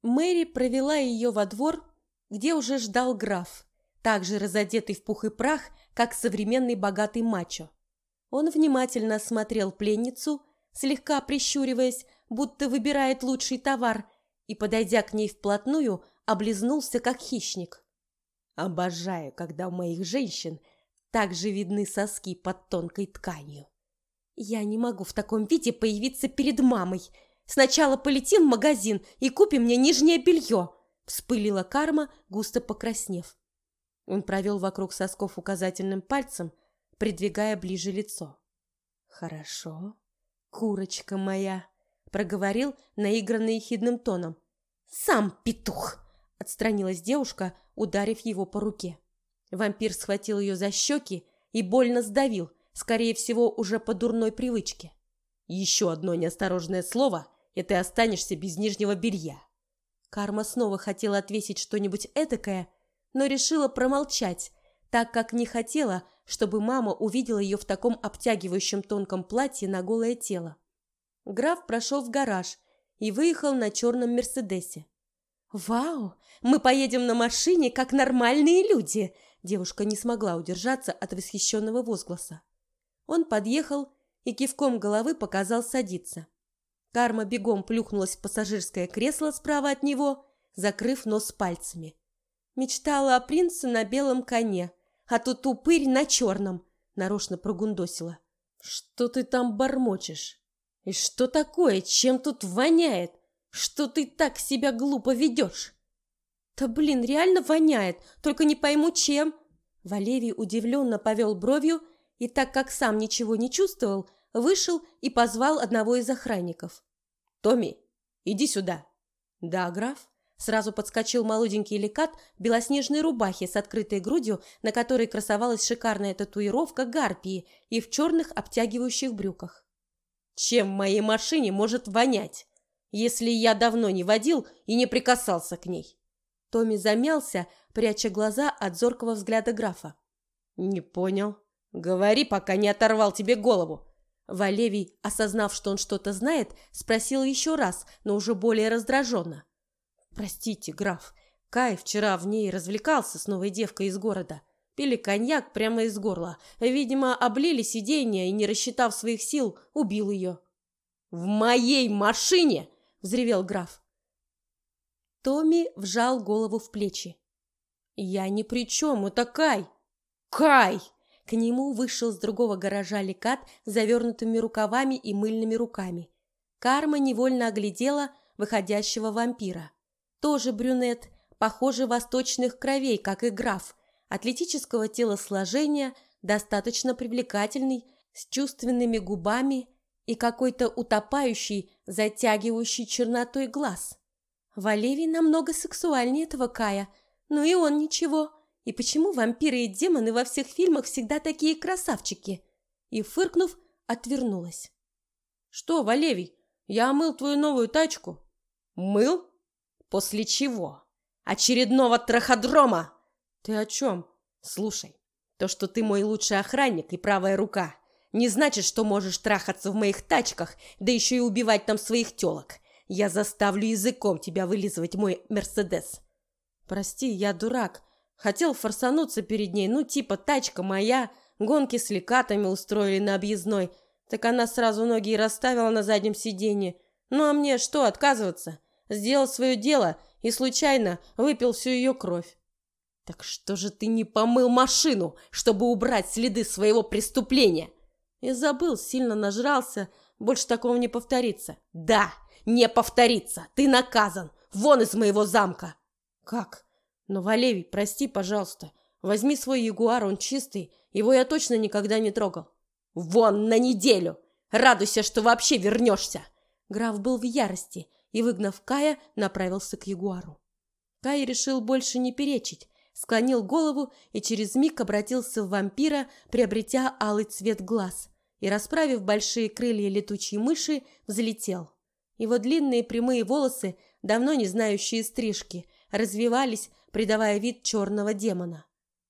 Мэри провела ее во двор, где уже ждал граф, также разодетый в пух и прах, как современный богатый мачо. Он внимательно осмотрел пленницу, слегка прищуриваясь, будто выбирает лучший товар, и, подойдя к ней вплотную, облизнулся, как хищник. Обожаю, когда у моих женщин также видны соски под тонкой тканью. Я не могу в таком виде появиться перед мамой. Сначала полетим в магазин и купим мне нижнее белье, вспылила карма, густо покраснев. Он провел вокруг сосков указательным пальцем, придвигая ближе лицо. «Хорошо, курочка моя», — проговорил наигранно ехидным тоном. «Сам петух!» — отстранилась девушка, ударив его по руке. Вампир схватил ее за щеки и больно сдавил, скорее всего, уже по дурной привычке. «Еще одно неосторожное слово, и ты останешься без нижнего белья». Карма снова хотела отвесить что-нибудь этакое, но решила промолчать, так как не хотела, чтобы мама увидела ее в таком обтягивающем тонком платье на голое тело. Граф прошел в гараж и выехал на черном Мерседесе. «Вау! Мы поедем на машине, как нормальные люди!» Девушка не смогла удержаться от восхищенного возгласа. Он подъехал и кивком головы показал садиться. Карма бегом плюхнулась в пассажирское кресло справа от него, закрыв нос пальцами. Мечтала о принце на белом коне, а тут упырь на черном, нарочно прогундосила. Что ты там бормочешь? И что такое? Чем тут воняет? Что ты так себя глупо ведешь? Да блин, реально воняет, только не пойму чем. Валерий удивленно повел бровью и, так как сам ничего не чувствовал, вышел и позвал одного из охранников. «Томми, иди сюда». «Да, граф». Сразу подскочил молоденький лекат в белоснежной рубахе с открытой грудью, на которой красовалась шикарная татуировка гарпии и в черных обтягивающих брюках. «Чем в моей машине может вонять, если я давно не водил и не прикасался к ней?» Томми замялся, пряча глаза от зоркого взгляда графа. «Не понял. Говори, пока не оторвал тебе голову». Валевий, осознав, что он что-то знает, спросил еще раз, но уже более раздраженно. Простите, граф, Кай вчера в ней развлекался с новой девкой из города. Пили коньяк прямо из горла. Видимо, облили сиденье и, не рассчитав своих сил, убил ее. «В моей машине!» — взревел граф. Томми вжал голову в плечи. «Я ни при чем, это Кай!» «Кай!» К нему вышел с другого гаража лекат с завернутыми рукавами и мыльными руками. Карма невольно оглядела выходящего вампира. Тоже брюнет, похоже, восточных кровей, как и граф, атлетического телосложения, достаточно привлекательный, с чувственными губами и какой-то утопающий, затягивающий чернотой глаз. Валевий намного сексуальнее этого Кая, но и он ничего. И почему вампиры и демоны во всех фильмах всегда такие красавчики? И, фыркнув, отвернулась. «Что, Валевий, я омыл твою новую тачку?» «Мыл?» После чего? Очередного траходрома? Ты о чем? Слушай, то, что ты мой лучший охранник и правая рука, не значит, что можешь трахаться в моих тачках, да еще и убивать там своих телок. Я заставлю языком тебя вылизывать мой Мерседес. Прости, я дурак. Хотел форсануться перед ней, ну типа тачка моя, гонки с лекатами устроили на объездной. Так она сразу ноги и расставила на заднем сиденье. Ну а мне что, отказываться? сделал свое дело и случайно выпил всю ее кровь. Так что же ты не помыл машину, чтобы убрать следы своего преступления? И забыл, сильно нажрался, больше такого не повторится. Да, не повторится, ты наказан, вон из моего замка. Как? Но, Валевий, прости, пожалуйста, возьми свой ягуар, он чистый, его я точно никогда не трогал. Вон на неделю! Радуйся, что вообще вернешься!» Граф был в ярости и, выгнав Кая, направился к ягуару. Кай решил больше не перечить, склонил голову и через миг обратился в вампира, приобретя алый цвет глаз, и, расправив большие крылья летучей мыши, взлетел. Его длинные прямые волосы, давно не знающие стрижки, развивались, придавая вид черного демона.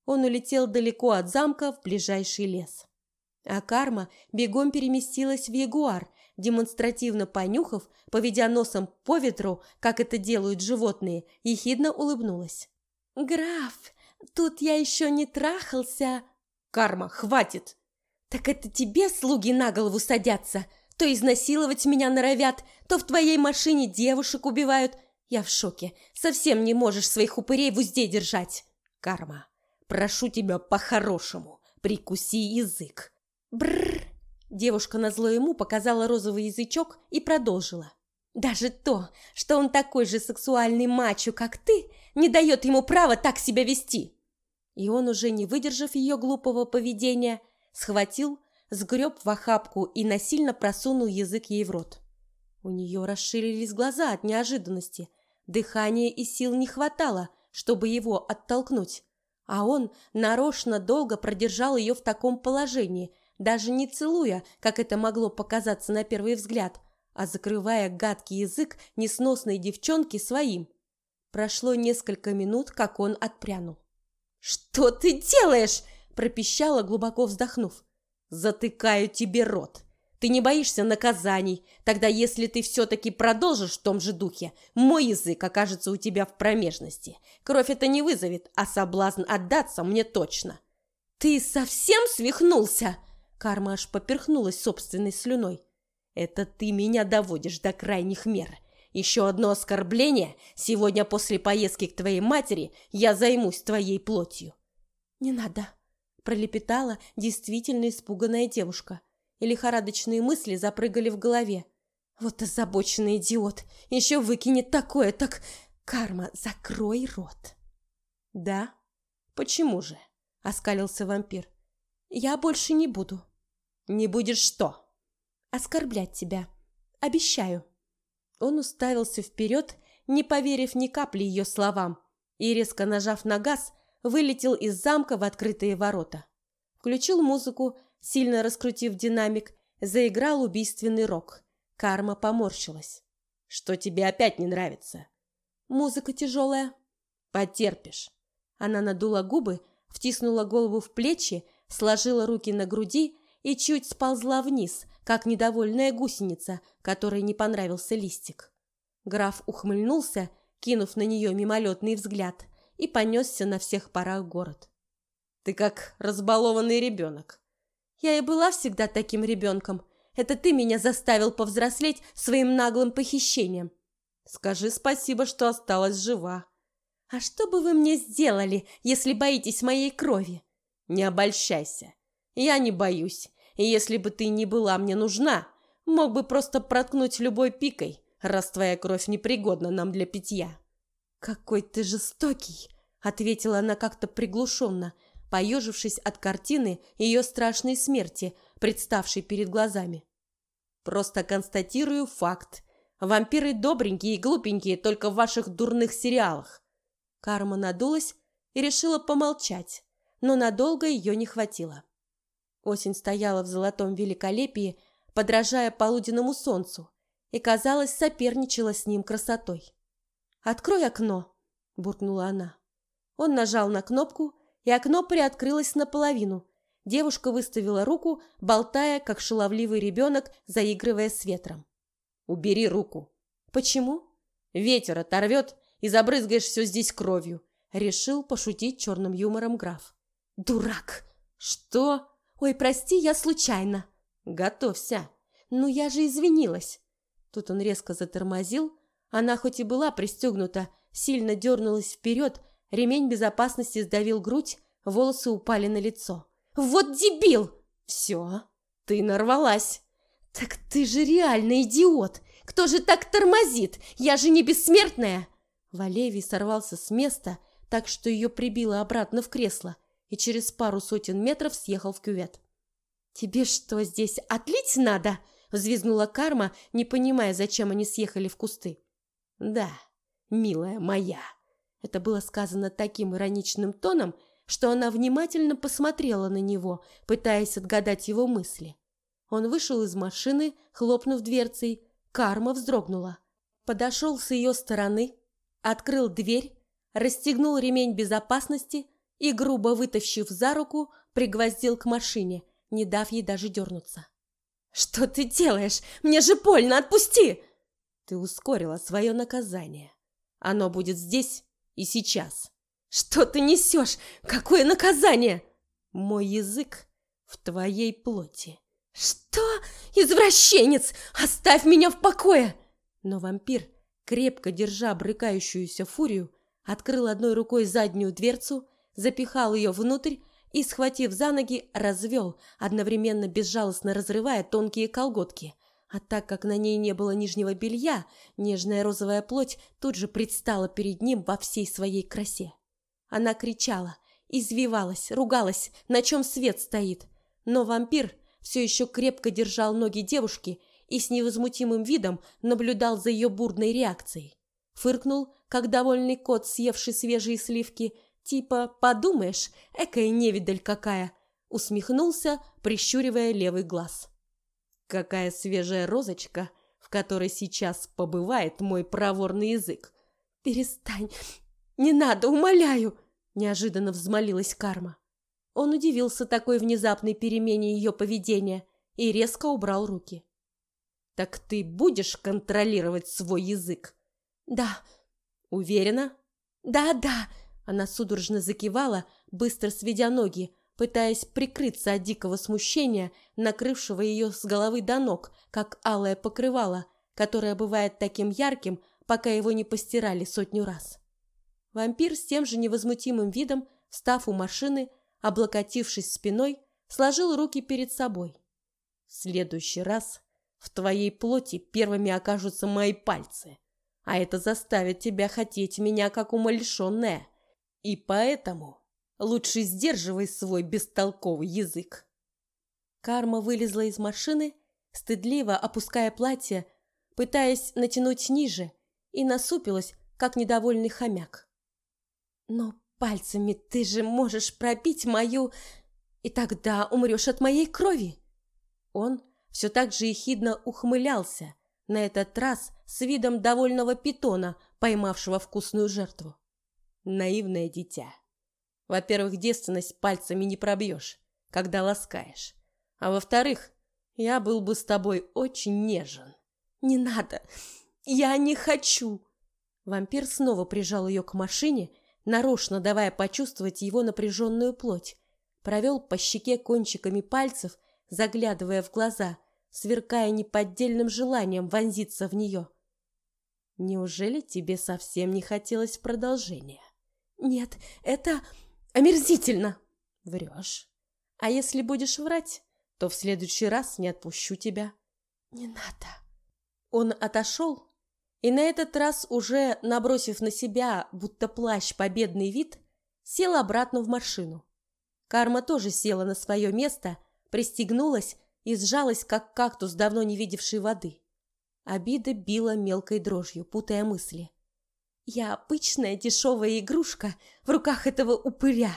Он улетел далеко от замка в ближайший лес. А карма бегом переместилась в ягуар, демонстративно понюхав, поведя носом по ветру, как это делают животные, ехидно улыбнулась. «Граф, тут я еще не трахался!» «Карма, хватит!» «Так это тебе слуги на голову садятся? То изнасиловать меня норовят, то в твоей машине девушек убивают. Я в шоке. Совсем не можешь своих упырей в узде держать!» «Карма, прошу тебя по-хорошему, прикуси язык. Бррр! Девушка назло ему показала розовый язычок и продолжила. Даже то, что он такой же сексуальный мачо, как ты, не дает ему права так себя вести. И он, уже не выдержав ее глупого поведения, схватил, сгреб в охапку и насильно просунул язык ей в рот. У нее расширились глаза от неожиданности. Дыхания и сил не хватало, чтобы его оттолкнуть. А он нарочно долго продержал ее в таком положении, даже не целуя, как это могло показаться на первый взгляд, а закрывая гадкий язык несносной девчонки своим. Прошло несколько минут, как он отпрянул. «Что ты делаешь?» – пропищала, глубоко вздохнув. «Затыкаю тебе рот. Ты не боишься наказаний. Тогда, если ты все-таки продолжишь в том же духе, мой язык окажется у тебя в промежности. Кровь это не вызовет, а соблазн отдаться мне точно». «Ты совсем свихнулся?» Карма аж поперхнулась собственной слюной. «Это ты меня доводишь до крайних мер. Еще одно оскорбление. Сегодня после поездки к твоей матери я займусь твоей плотью». «Не надо», – пролепетала действительно испуганная девушка. И лихорадочные мысли запрыгали в голове. «Вот озабоченный идиот! Еще выкинет такое, так... Карма, закрой рот!» «Да? Почему же?» – оскалился вампир. «Я больше не буду». «Не будешь что?» «Оскорблять тебя. Обещаю». Он уставился вперед, не поверив ни капли ее словам, и, резко нажав на газ, вылетел из замка в открытые ворота. Включил музыку, сильно раскрутив динамик, заиграл убийственный рок. Карма поморщилась. «Что тебе опять не нравится?» «Музыка тяжелая». «Потерпишь». Она надула губы, втиснула голову в плечи, сложила руки на груди и чуть сползла вниз, как недовольная гусеница, которой не понравился листик. Граф ухмыльнулся, кинув на нее мимолетный взгляд, и понесся на всех парах город. «Ты как разбалованный ребенок». «Я и была всегда таким ребенком. Это ты меня заставил повзрослеть своим наглым похищением». «Скажи спасибо, что осталась жива». «А что бы вы мне сделали, если боитесь моей крови?» «Не обольщайся. Я не боюсь. Если бы ты не была мне нужна, мог бы просто проткнуть любой пикой, раз твоя кровь непригодна нам для питья. Какой ты жестокий, ответила она как-то приглушенно, поежившись от картины ее страшной смерти, представшей перед глазами. Просто констатирую факт. Вампиры добренькие и глупенькие только в ваших дурных сериалах. Карма надулась и решила помолчать, но надолго ее не хватило. Осень стояла в золотом великолепии, подражая полуденному солнцу, и, казалось, соперничала с ним красотой. «Открой окно!» – буркнула она. Он нажал на кнопку, и окно приоткрылось наполовину. Девушка выставила руку, болтая, как шаловливый ребенок, заигрывая с ветром. «Убери руку!» «Почему?» «Ветер оторвет, и забрызгаешь все здесь кровью», – решил пошутить черным юмором граф. «Дурак!» «Что?» «Ой, прости, я случайно». «Готовься». «Ну, я же извинилась». Тут он резко затормозил. Она хоть и была пристегнута, сильно дернулась вперед, Ремень безопасности сдавил грудь, волосы упали на лицо. «Вот дебил!» «Все, ты нарвалась!» «Так ты же реально идиот! Кто же так тормозит? Я же не бессмертная!» Валевий сорвался с места, так что ее прибило обратно в кресло и через пару сотен метров съехал в кювет. «Тебе что, здесь отлить надо?» — взвизгнула Карма, не понимая, зачем они съехали в кусты. «Да, милая моя!» Это было сказано таким ироничным тоном, что она внимательно посмотрела на него, пытаясь отгадать его мысли. Он вышел из машины, хлопнув дверцей. Карма вздрогнула. Подошел с ее стороны, открыл дверь, расстегнул ремень безопасности и, грубо вытащив за руку, пригвоздил к машине, не дав ей даже дернуться. «Что ты делаешь? Мне же больно! Отпусти!» «Ты ускорила свое наказание. Оно будет здесь и сейчас». «Что ты несешь? Какое наказание?» «Мой язык в твоей плоти». «Что? Извращенец! Оставь меня в покое!» Но вампир, крепко держа брыкающуюся фурию, открыл одной рукой заднюю дверцу, запихал ее внутрь и, схватив за ноги, развел, одновременно безжалостно разрывая тонкие колготки. А так как на ней не было нижнего белья, нежная розовая плоть тут же предстала перед ним во всей своей красе. Она кричала, извивалась, ругалась, на чем свет стоит. Но вампир все еще крепко держал ноги девушки и с невозмутимым видом наблюдал за ее бурной реакцией. Фыркнул, как довольный кот, съевший свежие сливки, типа «подумаешь, экая невидаль какая!» усмехнулся, прищуривая левый глаз. Какая свежая розочка, в которой сейчас побывает мой проворный язык. Перестань, не надо, умоляю, неожиданно взмолилась Карма. Он удивился такой внезапной перемене ее поведения и резко убрал руки. Так ты будешь контролировать свой язык? Да. Уверена? Да, да. Она судорожно закивала, быстро сведя ноги, пытаясь прикрыться от дикого смущения, накрывшего ее с головы до ног, как алое покрывало, которое бывает таким ярким, пока его не постирали сотню раз. Вампир с тем же невозмутимым видом, встав у машины, облокотившись спиной, сложил руки перед собой. «В следующий раз в твоей плоти первыми окажутся мои пальцы, а это заставит тебя хотеть меня как умалишенная, и поэтому Лучше сдерживай свой бестолковый язык. Карма вылезла из машины, стыдливо опуская платье, пытаясь натянуть ниже, и насупилась, как недовольный хомяк. Но пальцами ты же можешь пробить мою... И тогда умрешь от моей крови. Он все так же ехидно ухмылялся, на этот раз с видом довольного питона, поймавшего вкусную жертву. Наивное дитя. Во-первых, девственность пальцами не пробьешь, когда ласкаешь. А во-вторых, я был бы с тобой очень нежен. Не надо, я не хочу. Вампир снова прижал ее к машине, нарочно давая почувствовать его напряженную плоть. Провел по щеке кончиками пальцев, заглядывая в глаза, сверкая неподдельным желанием вонзиться в нее. Неужели тебе совсем не хотелось продолжения? Нет, это Омерзительно. Врешь. А если будешь врать, то в следующий раз не отпущу тебя. Не надо. Он отошел, и на этот раз, уже набросив на себя, будто плащ, победный вид, сел обратно в машину. Карма тоже села на свое место, пристегнулась и сжалась, как кактус, давно не видевший воды. Обида била мелкой дрожью, путая мысли. Я обычная дешевая игрушка в руках этого упыря.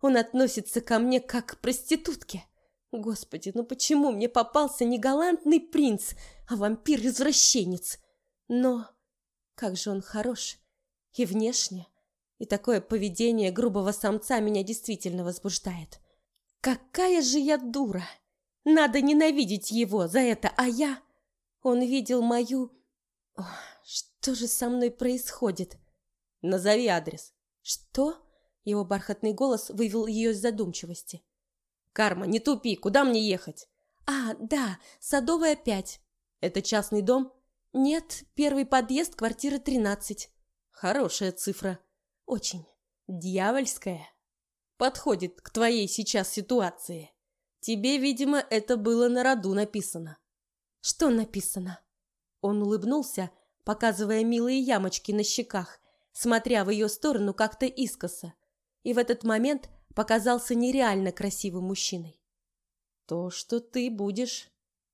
Он относится ко мне как к проститутке. Господи, ну почему мне попался не галантный принц, а вампир-извращенец? Но как же он хорош и внешне, и такое поведение грубого самца меня действительно возбуждает. Какая же я дура! Надо ненавидеть его за это, а я... Он видел мою... Ох, что же со мной происходит? Назови адрес. Что? Его бархатный голос вывел ее из задумчивости. Карма, не тупи, куда мне ехать? А, да, Садовая 5. Это частный дом? Нет, первый подъезд, квартира 13. Хорошая цифра. Очень. Дьявольская? Подходит к твоей сейчас ситуации. Тебе, видимо, это было на роду написано. Что написано? Он улыбнулся, показывая милые ямочки на щеках, смотря в ее сторону как-то искоса. И в этот момент показался нереально красивым мужчиной. То, что ты будешь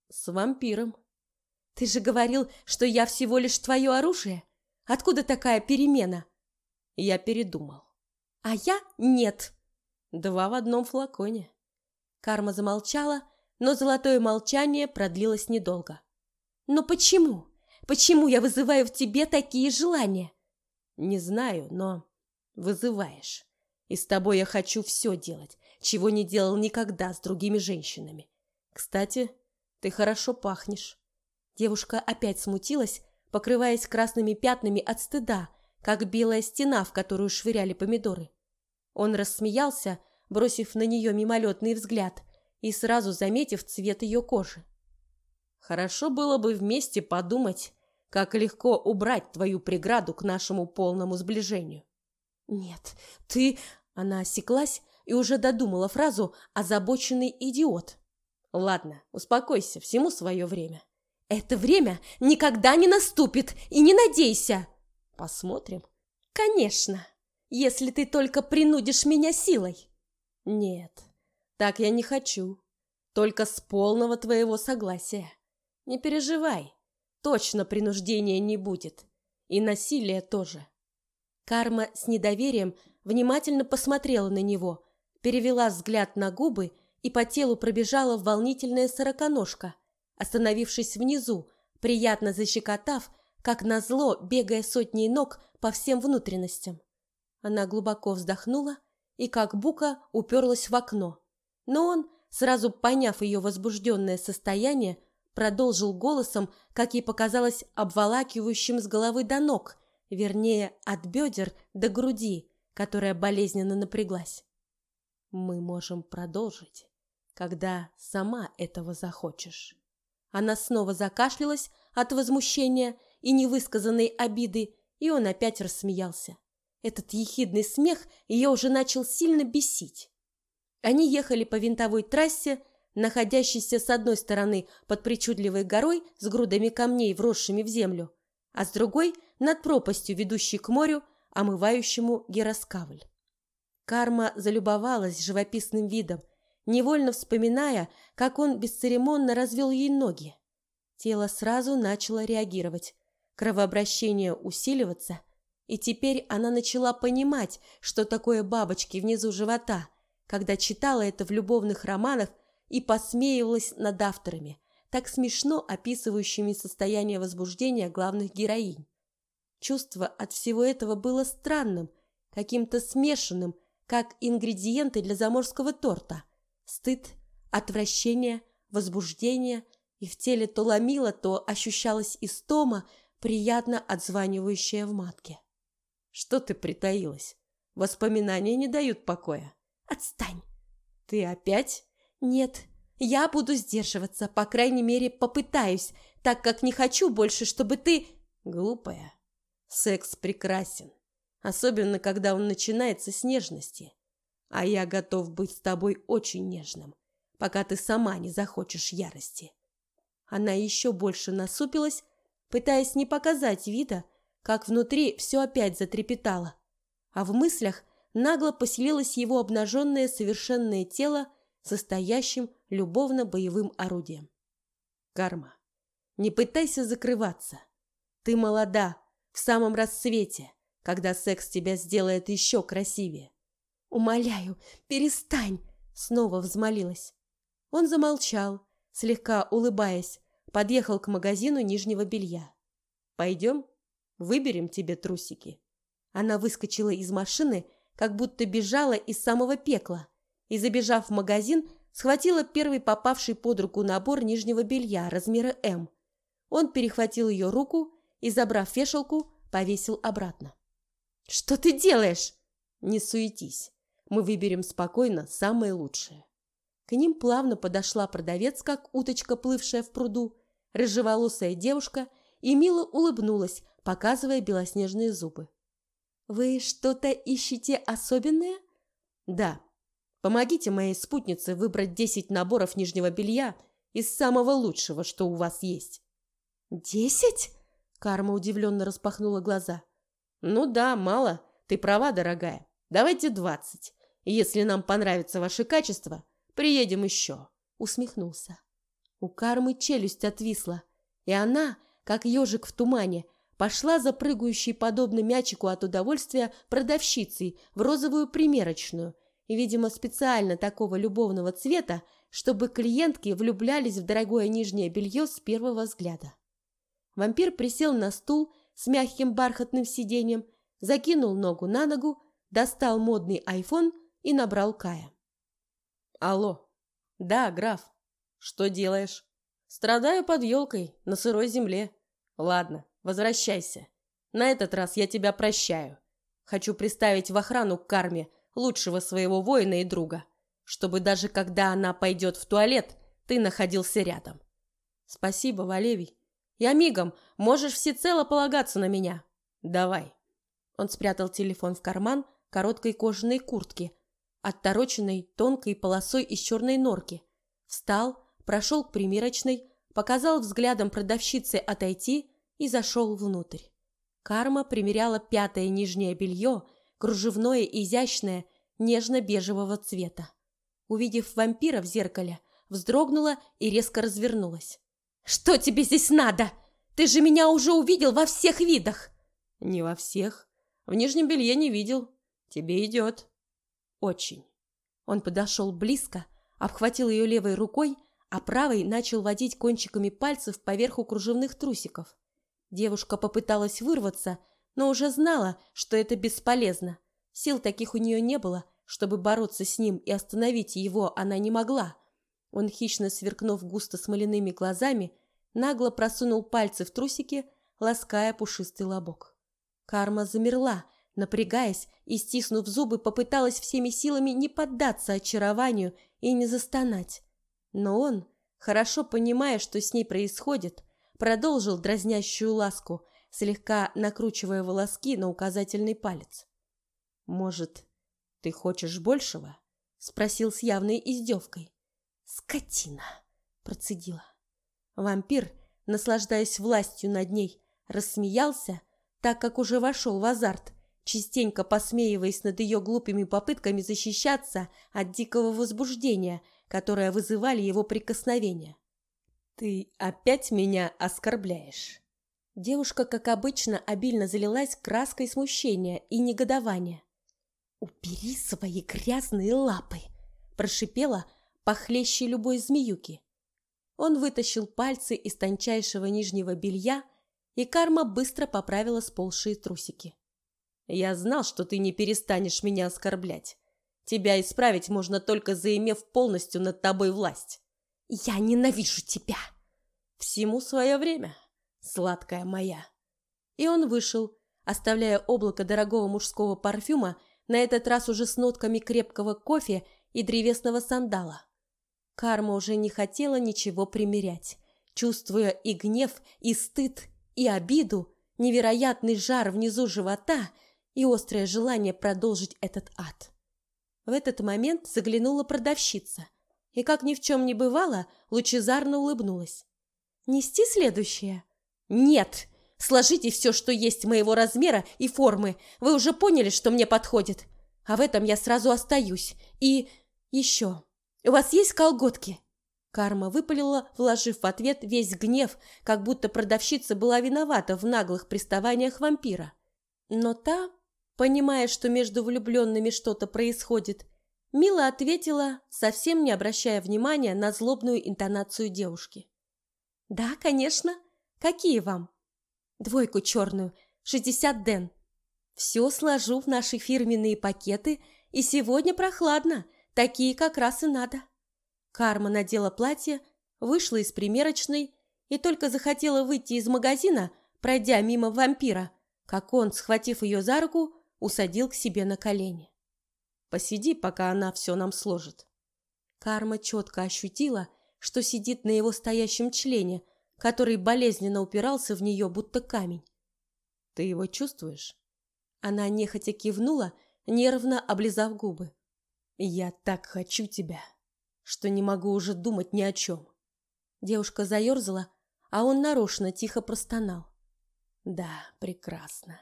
с вампиром. Ты же говорил, что я всего лишь твое оружие. Откуда такая перемена? Я передумал. А я нет. Два в одном флаконе. Карма замолчала, но золотое молчание продлилось недолго. Но почему? Почему я вызываю в тебе такие желания? Не знаю, но вызываешь. И с тобой я хочу все делать, чего не делал никогда с другими женщинами. Кстати, ты хорошо пахнешь. Девушка опять смутилась, покрываясь красными пятнами от стыда, как белая стена, в которую швыряли помидоры. Он рассмеялся, бросив на нее мимолетный взгляд и сразу заметив цвет ее кожи. «Хорошо было бы вместе подумать, как легко убрать твою преграду к нашему полному сближению». «Нет, ты...» Она осеклась и уже додумала фразу «озабоченный идиот». «Ладно, успокойся, всему свое время». «Это время никогда не наступит, и не надейся!» «Посмотрим». «Конечно, если ты только принудишь меня силой». «Нет, так я не хочу. Только с полного твоего согласия. Не переживай, точно принуждения не будет. И насилия тоже». Карма с недоверием внимательно посмотрела на него, перевела взгляд на губы и по телу пробежала волнительная сороконожка, остановившись внизу, приятно защекотав, как назло, бегая сотней ног по всем внутренностям. Она глубоко вздохнула и, как бука, уперлась в окно. Но он, сразу поняв ее возбужденное состояние, продолжил голосом, как ей показалось, обволакивающим с головы до ног, вернее, от бедер до груди, которая болезненно напряглась. Мы можем продолжить, когда сама этого захочешь. Она снова закашлялась от возмущения и невысказанной обиды, и он опять рассмеялся. Этот ехидный смех ее уже начал сильно бесить. Они ехали по винтовой трассе, находящейся с одной стороны под причудливой горой с грудами камней, вросшими в землю, а с другой – над пропастью, ведущей к морю, омывающему Гераскавль. Карма залюбовалась живописным видом, невольно вспоминая, как он бесцеремонно развел ей ноги. Тело сразу начало реагировать, кровообращение усиливаться, и теперь она начала понимать, что такое бабочки внизу живота, когда читала это в любовных романах и посмеивалась над авторами, так смешно описывающими состояние возбуждения главных героинь. Чувство от всего этого было странным, каким-то смешанным, как ингредиенты для заморского торта. Стыд, отвращение, возбуждение, и в теле то ломило, то ощущалась истома, приятно отзванивающая в матке. Что ты притаилась? Воспоминания не дают покоя. Отстань. Ты опять? Нет, я буду сдерживаться, по крайней мере, попытаюсь, так как не хочу больше, чтобы ты... Глупая. Секс прекрасен, особенно когда он начинается с нежности. А я готов быть с тобой очень нежным, пока ты сама не захочешь ярости. Она еще больше насупилась, пытаясь не показать вида, как внутри все опять затрепетало, а в мыслях нагло поселилось его обнаженное совершенное тело, состоящим любовно-боевым орудием. Карма, не пытайся закрываться. Ты молода, в самом рассвете, когда секс тебя сделает еще красивее. «Умоляю, перестань!» — снова взмолилась. Он замолчал, слегка улыбаясь, подъехал к магазину нижнего белья. «Пойдем, выберем тебе трусики». Она выскочила из машины, как будто бежала из самого пекла, и, забежав в магазин, схватила первый попавший под руку набор нижнего белья размера М. Он перехватил ее руку и, забрав вешалку, повесил обратно. «Что ты делаешь?» «Не суетись. Мы выберем спокойно самое лучшее». К ним плавно подошла продавец, как уточка, плывшая в пруду, рыжеволосая девушка, и мило улыбнулась, показывая белоснежные зубы. «Вы что-то ищете особенное?» «Да. Помогите моей спутнице выбрать десять наборов нижнего белья из самого лучшего, что у вас есть». «Десять?» Карма удивленно распахнула глаза. «Ну да, мало. Ты права, дорогая. Давайте двадцать. Если нам понравится ваше качество, приедем еще», — усмехнулся. У Кармы челюсть отвисла, и она, как ежик в тумане, пошла за прыгающей подобно мячику от удовольствия продавщицей в розовую примерочную, и, видимо, специально такого любовного цвета, чтобы клиентки влюблялись в дорогое нижнее белье с первого взгляда. Вампир присел на стул с мягким бархатным сиденьем, закинул ногу на ногу, достал модный айфон и набрал Кая. «Алло. Да, граф. Что делаешь?» «Страдаю под елкой на сырой земле. Ладно, Возвращайся. На этот раз я тебя прощаю. Хочу приставить в охрану к карме лучшего своего воина и друга, чтобы даже когда она пойдет в туалет, ты находился рядом. Спасибо, Валевий. Я мигом, можешь всецело полагаться на меня. Давай. Он спрятал телефон в карман короткой кожаной куртки, оттороченной тонкой полосой из черной норки. Встал, прошел к примерочной, показал взглядом продавщице отойти и зашел внутрь. Карма примеряла пятое нижнее белье, кружевное, изящное, нежно-бежевого цвета. Увидев вампира в зеркале, вздрогнула и резко развернулась. «Что тебе здесь надо? Ты же меня уже увидел во всех видах!» «Не во всех. В нижнем белье не видел. Тебе идет». «Очень». Он подошел близко, обхватил ее левой рукой, а правой начал водить кончиками пальцев поверху кружевных трусиков. Девушка попыталась вырваться, но уже знала, что это бесполезно. Сил таких у нее не было, чтобы бороться с ним и остановить его она не могла. Он, хищно сверкнув густо смоляными глазами, нагло просунул пальцы в трусики, лаская пушистый лобок. Карма замерла, напрягаясь и, стиснув зубы, попыталась всеми силами не поддаться очарованию и не застонать. Но он, хорошо понимая, что с ней происходит, продолжил дразнящую ласку, слегка накручивая волоски на указательный палец. «Может, ты хочешь большего?» — спросил с явной издевкой. «Скотина!» — процедила. Вампир, наслаждаясь властью над ней, рассмеялся, так как уже вошел в азарт, частенько посмеиваясь над ее глупыми попытками защищаться от дикого возбуждения, которое вызывали его прикосновения. «Ты опять меня оскорбляешь?» Девушка, как обычно, обильно залилась краской смущения и негодования. «Убери свои грязные лапы!» – прошипела похлеще любой змеюки. Он вытащил пальцы из тончайшего нижнего белья, и карма быстро поправила сползшие трусики. «Я знал, что ты не перестанешь меня оскорблять. Тебя исправить можно только заимев полностью над тобой власть. «Я ненавижу тебя!» «Всему свое время, сладкая моя!» И он вышел, оставляя облако дорогого мужского парфюма, на этот раз уже с нотками крепкого кофе и древесного сандала. Карма уже не хотела ничего примерять, чувствуя и гнев, и стыд, и обиду, невероятный жар внизу живота и острое желание продолжить этот ад. В этот момент заглянула продавщица – и, как ни в чем не бывало, лучезарно улыбнулась. «Нести следующее?» «Нет! Сложите все, что есть моего размера и формы. Вы уже поняли, что мне подходит. А в этом я сразу остаюсь. И еще. У вас есть колготки?» Карма выпалила, вложив в ответ весь гнев, как будто продавщица была виновата в наглых приставаниях вампира. Но та, понимая, что между влюбленными что-то происходит, Мила ответила, совсем не обращая внимания на злобную интонацию девушки. «Да, конечно. Какие вам?» «Двойку черную, 60 ден. Все сложу в наши фирменные пакеты, и сегодня прохладно, такие как раз и надо». Карма надела платье, вышла из примерочной и только захотела выйти из магазина, пройдя мимо вампира, как он, схватив ее за руку, усадил к себе на колени. Посиди, пока она все нам сложит. Карма четко ощутила, что сидит на его стоящем члене, который болезненно упирался в нее, будто камень. Ты его чувствуешь? Она нехотя кивнула, нервно облизав губы. «Я так хочу тебя, что не могу уже думать ни о чем». Девушка заерзала, а он нарочно тихо простонал. «Да, прекрасно.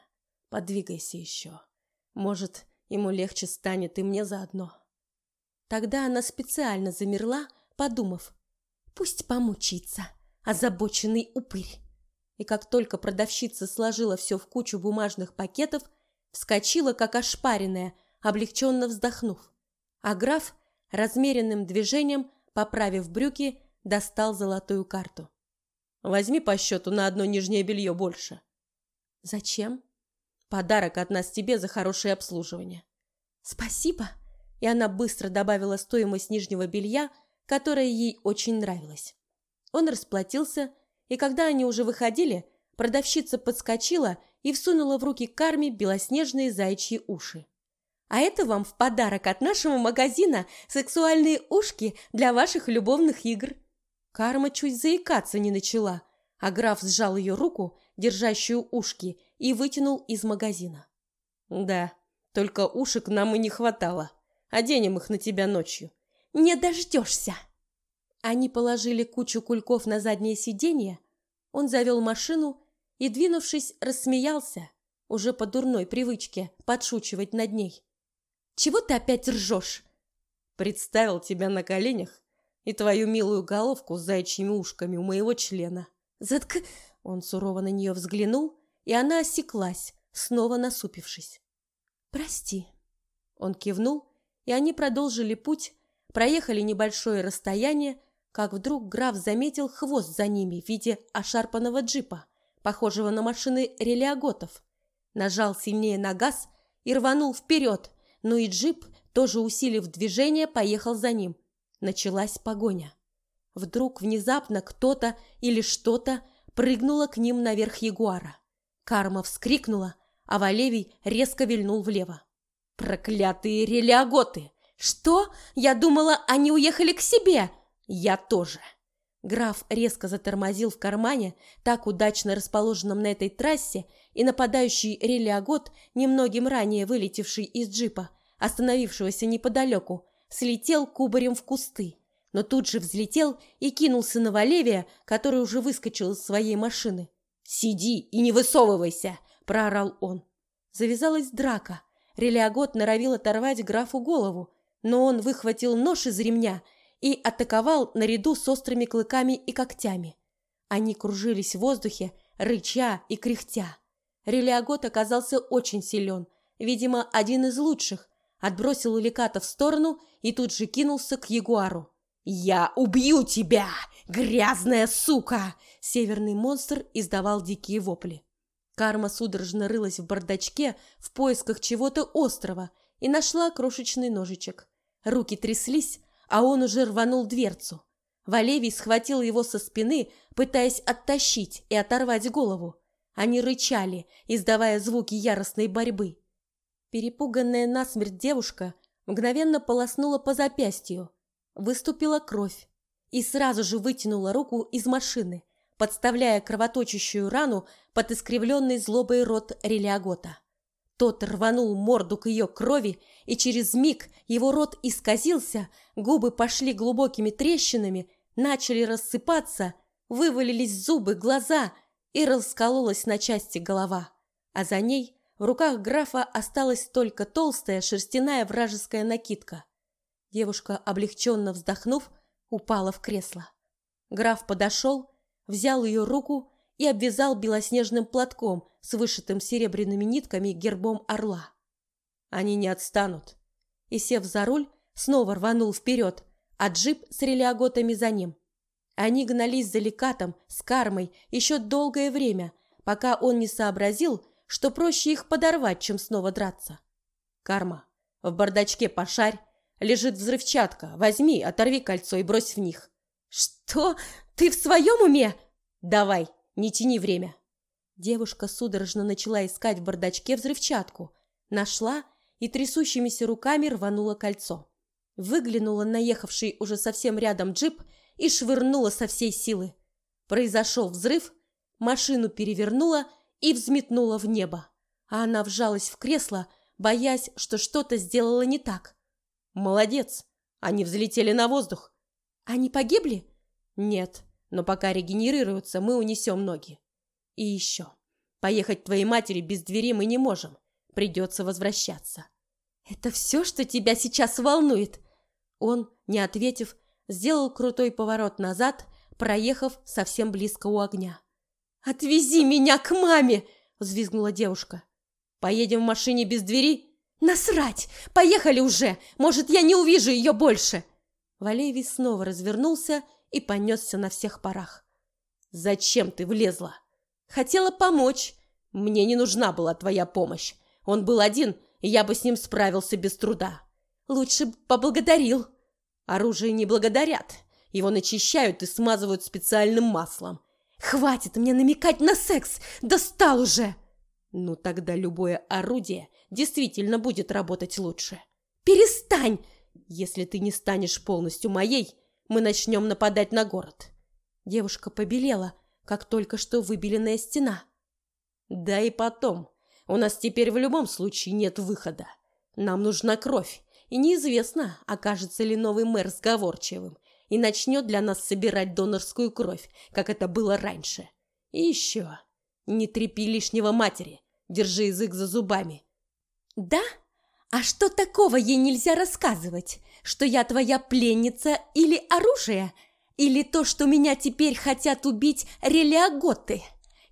Подвигайся еще. Может, ему легче станет и мне заодно». Тогда она специально замерла, подумав. «Пусть помучится, озабоченный упырь». И как только продавщица сложила все в кучу бумажных пакетов, вскочила, как ошпаренная, облегченно вздохнув. А граф размеренным движением, поправив брюки, достал золотую карту. «Возьми по счету на одно нижнее белье больше». «Зачем?» «Подарок от нас тебе за хорошее обслуживание». «Спасибо!» И она быстро добавила стоимость нижнего белья, которая ей очень нравилась. Он расплатился, и когда они уже выходили, продавщица подскочила и всунула в руки Карме белоснежные зайчьи уши. А это вам в подарок от нашего магазина сексуальные ушки для ваших любовных игр. Карма чуть заикаться не начала, а граф сжал ее руку, держащую ушки, и вытянул из магазина. Да, только ушек нам и не хватало. Оденем их на тебя ночью. Не дождешься. Они положили кучу кульков на заднее сиденье. Он завел машину и, двинувшись, рассмеялся, уже по дурной привычке подшучивать над ней. Чего ты опять ржешь? Представил тебя на коленях и твою милую головку с зайчьими ушками у моего члена. Затк... Он сурово на нее взглянул, и она осеклась, снова насупившись. «Прости». Он кивнул, и они продолжили путь, проехали небольшое расстояние, как вдруг граф заметил хвост за ними в виде ошарпанного джипа, похожего на машины релиаготов. Нажал сильнее на газ и рванул вперед, но и джип, тоже усилив движение, поехал за ним. Началась погоня. Вдруг внезапно кто-то или что-то прыгнуло к ним наверх ягуара. Карма вскрикнула, а Валевий резко вильнул влево. «Проклятые релиаготы! Что? Я думала, они уехали к себе!» «Я тоже!» Граф резко затормозил в кармане, так удачно расположенном на этой трассе, и нападающий релиагот, немногим ранее вылетевший из джипа, остановившегося неподалеку, слетел кубарем в кусты, но тут же взлетел и кинулся на Валевия, который уже выскочил из своей машины. «Сиди и не высовывайся!» – проорал он. Завязалась драка. Релиагот норовил оторвать графу голову, но он выхватил нож из ремня – и атаковал наряду с острыми клыками и когтями. Они кружились в воздухе, рыча и кряхтя. Релиагот оказался очень силен, видимо, один из лучших, отбросил Уликата в сторону и тут же кинулся к Ягуару. «Я убью тебя, грязная сука!» Северный монстр издавал дикие вопли. Карма судорожно рылась в бардачке в поисках чего-то острого и нашла крошечный ножичек. Руки тряслись, а он уже рванул дверцу. Валевий схватил его со спины, пытаясь оттащить и оторвать голову. Они рычали, издавая звуки яростной борьбы. Перепуганная насмерть девушка мгновенно полоснула по запястью. Выступила кровь и сразу же вытянула руку из машины, подставляя кровоточащую рану под искривленный злобой рот Релиагота. Тот рванул морду к ее крови, и через миг его рот исказился, губы пошли глубокими трещинами, начали рассыпаться, вывалились зубы, глаза, и раскололась на части голова. А за ней в руках графа осталась только толстая шерстяная вражеская накидка. Девушка, облегченно вздохнув, упала в кресло. Граф подошел, взял ее руку и обвязал белоснежным платком с вышитым серебряными нитками гербом орла. Они не отстанут. И, сев за руль, снова рванул вперед, а джип с релиаготами за ним. Они гнались за лекатом, с кармой, еще долгое время, пока он не сообразил, что проще их подорвать, чем снова драться. Карма, в бардачке пошарь, лежит взрывчатка, возьми, оторви кольцо и брось в них. Что? Ты в своем уме? Давай, не тяни время. Девушка судорожно начала искать в бардачке взрывчатку. Нашла и трясущимися руками рванула кольцо. Выглянула наехавший уже совсем рядом джип и швырнула со всей силы. Произошел взрыв, машину перевернула и взметнула в небо. а она вжалась в кресло, боясь, что что-то сделала не так. Молодец. Они взлетели на воздух. Они погибли? Нет, но пока регенерируются, мы унесем ноги. И еще. Поехать к твоей матери без двери мы не можем. Придется возвращаться. Это все, что тебя сейчас волнует? Он, не ответив, сделал крутой поворот назад, проехав совсем близко у огня. «Отвези меня к маме!» — взвизгнула девушка. «Поедем в машине без двери?» «Насрать! Поехали уже! Может, я не увижу ее больше!» Валевий снова развернулся и понесся на всех парах. «Зачем ты влезла?» «Хотела помочь. Мне не нужна была твоя помощь. Он был один, и я бы с ним справился без труда». «Лучше поблагодарил». «Оружие не благодарят. Его начищают и смазывают специальным маслом». «Хватит мне намекать на секс! Достал уже!» «Ну тогда любое орудие действительно будет работать лучше». «Перестань!» «Если ты не станешь полностью моей, мы начнем нападать на город». Девушка побелела, как только что выбеленная стена. «Да и потом, у нас теперь в любом случае нет выхода. Нам нужна кровь, и неизвестно, окажется ли новый мэр сговорчивым и начнет для нас собирать донорскую кровь, как это было раньше. И еще, не трепи лишнего матери, держи язык за зубами. Да? А что такого ей нельзя рассказывать? Что я твоя пленница или оружие? Или то, что меня теперь хотят убить релиаготы?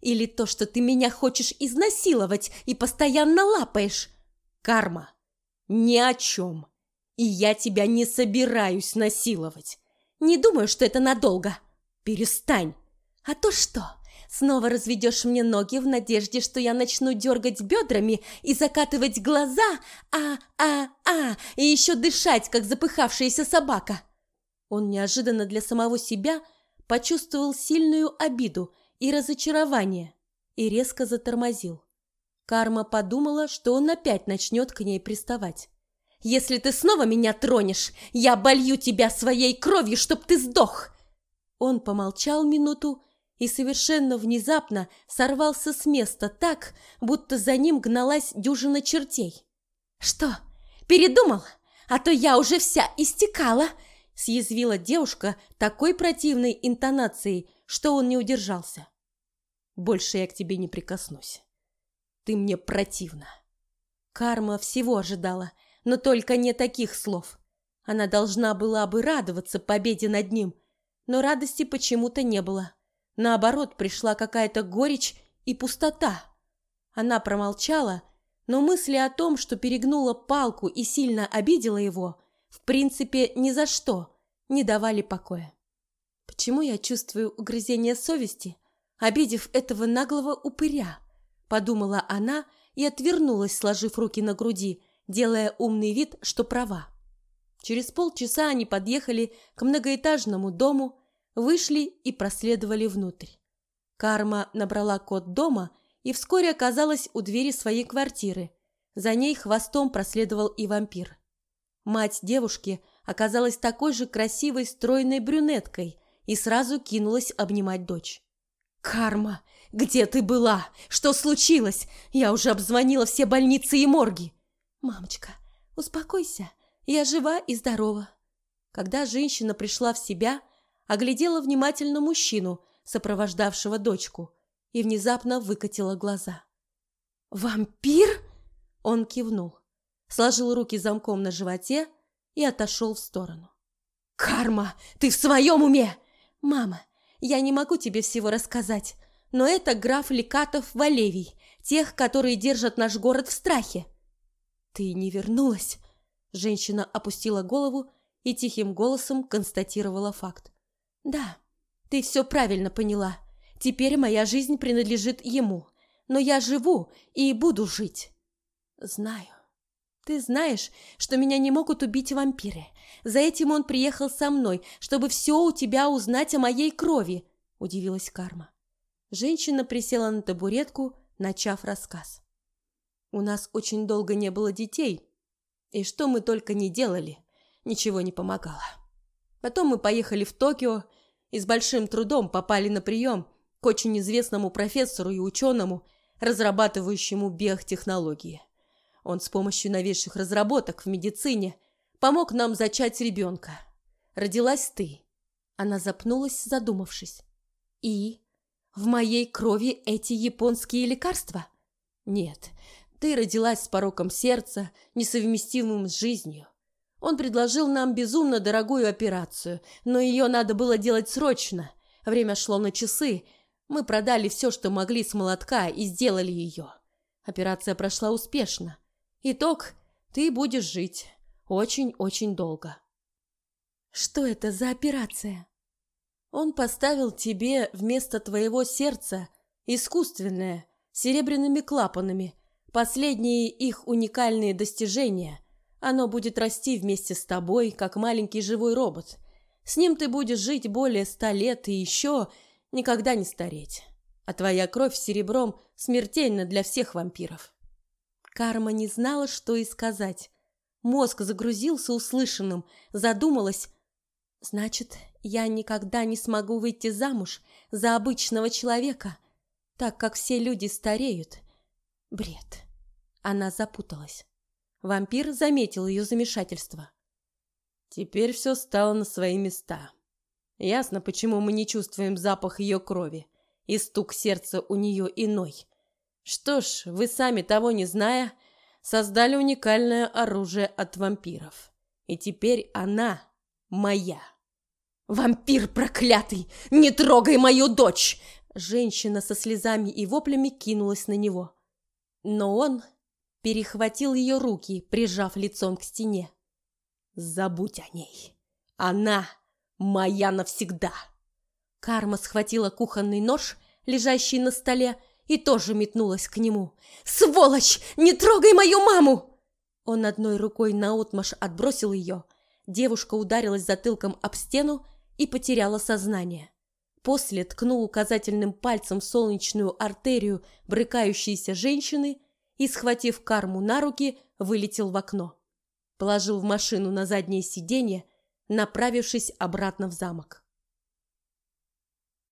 Или то, что ты меня хочешь изнасиловать и постоянно лапаешь? Карма. Ни о чем. И я тебя не собираюсь насиловать. Не думаю, что это надолго. Перестань. А то что? Снова разведешь мне ноги в надежде, что я начну дергать бедрами и закатывать глаза, а-а-а, и еще дышать, как запыхавшаяся собака. Он неожиданно для самого себя почувствовал сильную обиду и разочарование и резко затормозил. Карма подумала, что он опять начнет к ней приставать. «Если ты снова меня тронешь, я оболью тебя своей кровью, чтоб ты сдох!» Он помолчал минуту и совершенно внезапно сорвался с места так, будто за ним гналась дюжина чертей. «Что, передумал? А то я уже вся истекала!» Съязвила девушка такой противной интонацией, что он не удержался. «Больше я к тебе не прикоснусь. Ты мне противна». Карма всего ожидала, но только не таких слов. Она должна была бы радоваться победе над ним, но радости почему-то не было. Наоборот, пришла какая-то горечь и пустота. Она промолчала, но мысли о том, что перегнула палку и сильно обидела его, в принципе, ни за что не давали покоя. Почему я чувствую угрызение совести, обидев этого наглого упыря? Подумала она и отвернулась, сложив руки на груди, делая умный вид, что права. Через полчаса они подъехали к многоэтажному дому, вышли и проследовали внутрь. Карма набрала код дома и вскоре оказалась у двери своей квартиры. За ней хвостом проследовал и вампир. Мать девушки оказалась такой же красивой, стройной брюнеткой и сразу кинулась обнимать дочь. «Карма, где ты была? Что случилось? Я уже обзвонила все больницы и морги!» «Мамочка, успокойся, я жива и здорова». Когда женщина пришла в себя, оглядела внимательно мужчину, сопровождавшего дочку, и внезапно выкатила глаза. «Вампир?» Он кивнул, сложил руки замком на животе и отошел в сторону. «Карма, ты в своем уме?» «Мама, я не могу тебе всего рассказать, но это граф Лекатов Валевий, тех, которые держат наш город в страхе». «Ты не вернулась?» Женщина опустила голову и тихим голосом констатировала факт. Да, ты все правильно поняла. Теперь моя жизнь принадлежит ему. Но я живу и буду жить. Знаю. Ты знаешь, что меня не могут убить вампиры. За этим он приехал со мной, чтобы все у тебя узнать о моей крови, удивилась Карма. Женщина присела на табуретку, начав рассказ. У нас очень долго не было детей, и что мы только не делали, ничего не помогало. Потом мы поехали в Токио и с большим трудом попали на прием к очень известному профессору и ученому, разрабатывающему биотехнологии. Он с помощью новейших разработок в медицине помог нам зачать ребенка. Родилась ты. Она запнулась, задумавшись. И в моей крови эти японские лекарства? Нет, ты родилась с пороком сердца, несовместимым с жизнью. Он предложил нам безумно дорогую операцию, но ее надо было делать срочно. Время шло на часы. Мы продали все, что могли с молотка, и сделали ее. Операция прошла успешно. Итог – ты будешь жить очень-очень долго. Что это за операция? Он поставил тебе вместо твоего сердца искусственное, серебряными клапанами, последние их уникальные достижения. Оно будет расти вместе с тобой, как маленький живой робот. С ним ты будешь жить более ста лет и еще никогда не стареть. А твоя кровь с серебром смертельна для всех вампиров. Карма не знала, что и сказать. Мозг загрузился услышанным, задумалась. Значит, я никогда не смогу выйти замуж за обычного человека, так как все люди стареют. Бред. Она запуталась. Вампир заметил ее замешательство. Теперь все стало на свои места. Ясно, почему мы не чувствуем запах ее крови, и стук сердца у нее иной. Что ж, вы сами того не зная, создали уникальное оружие от вампиров. И теперь она моя. «Вампир проклятый! Не трогай мою дочь!» Женщина со слезами и воплями кинулась на него. Но он перехватил ее руки, прижав лицом к стене. «Забудь о ней. Она моя навсегда!» Карма схватила кухонный нож, лежащий на столе, и тоже метнулась к нему. «Сволочь! Не трогай мою маму!» Он одной рукой наотмашь отбросил ее. Девушка ударилась затылком об стену и потеряла сознание. После ткнул указательным пальцем солнечную артерию брыкающейся женщины и, схватив карму на руки, вылетел в окно. Положил в машину на заднее сиденье, направившись обратно в замок.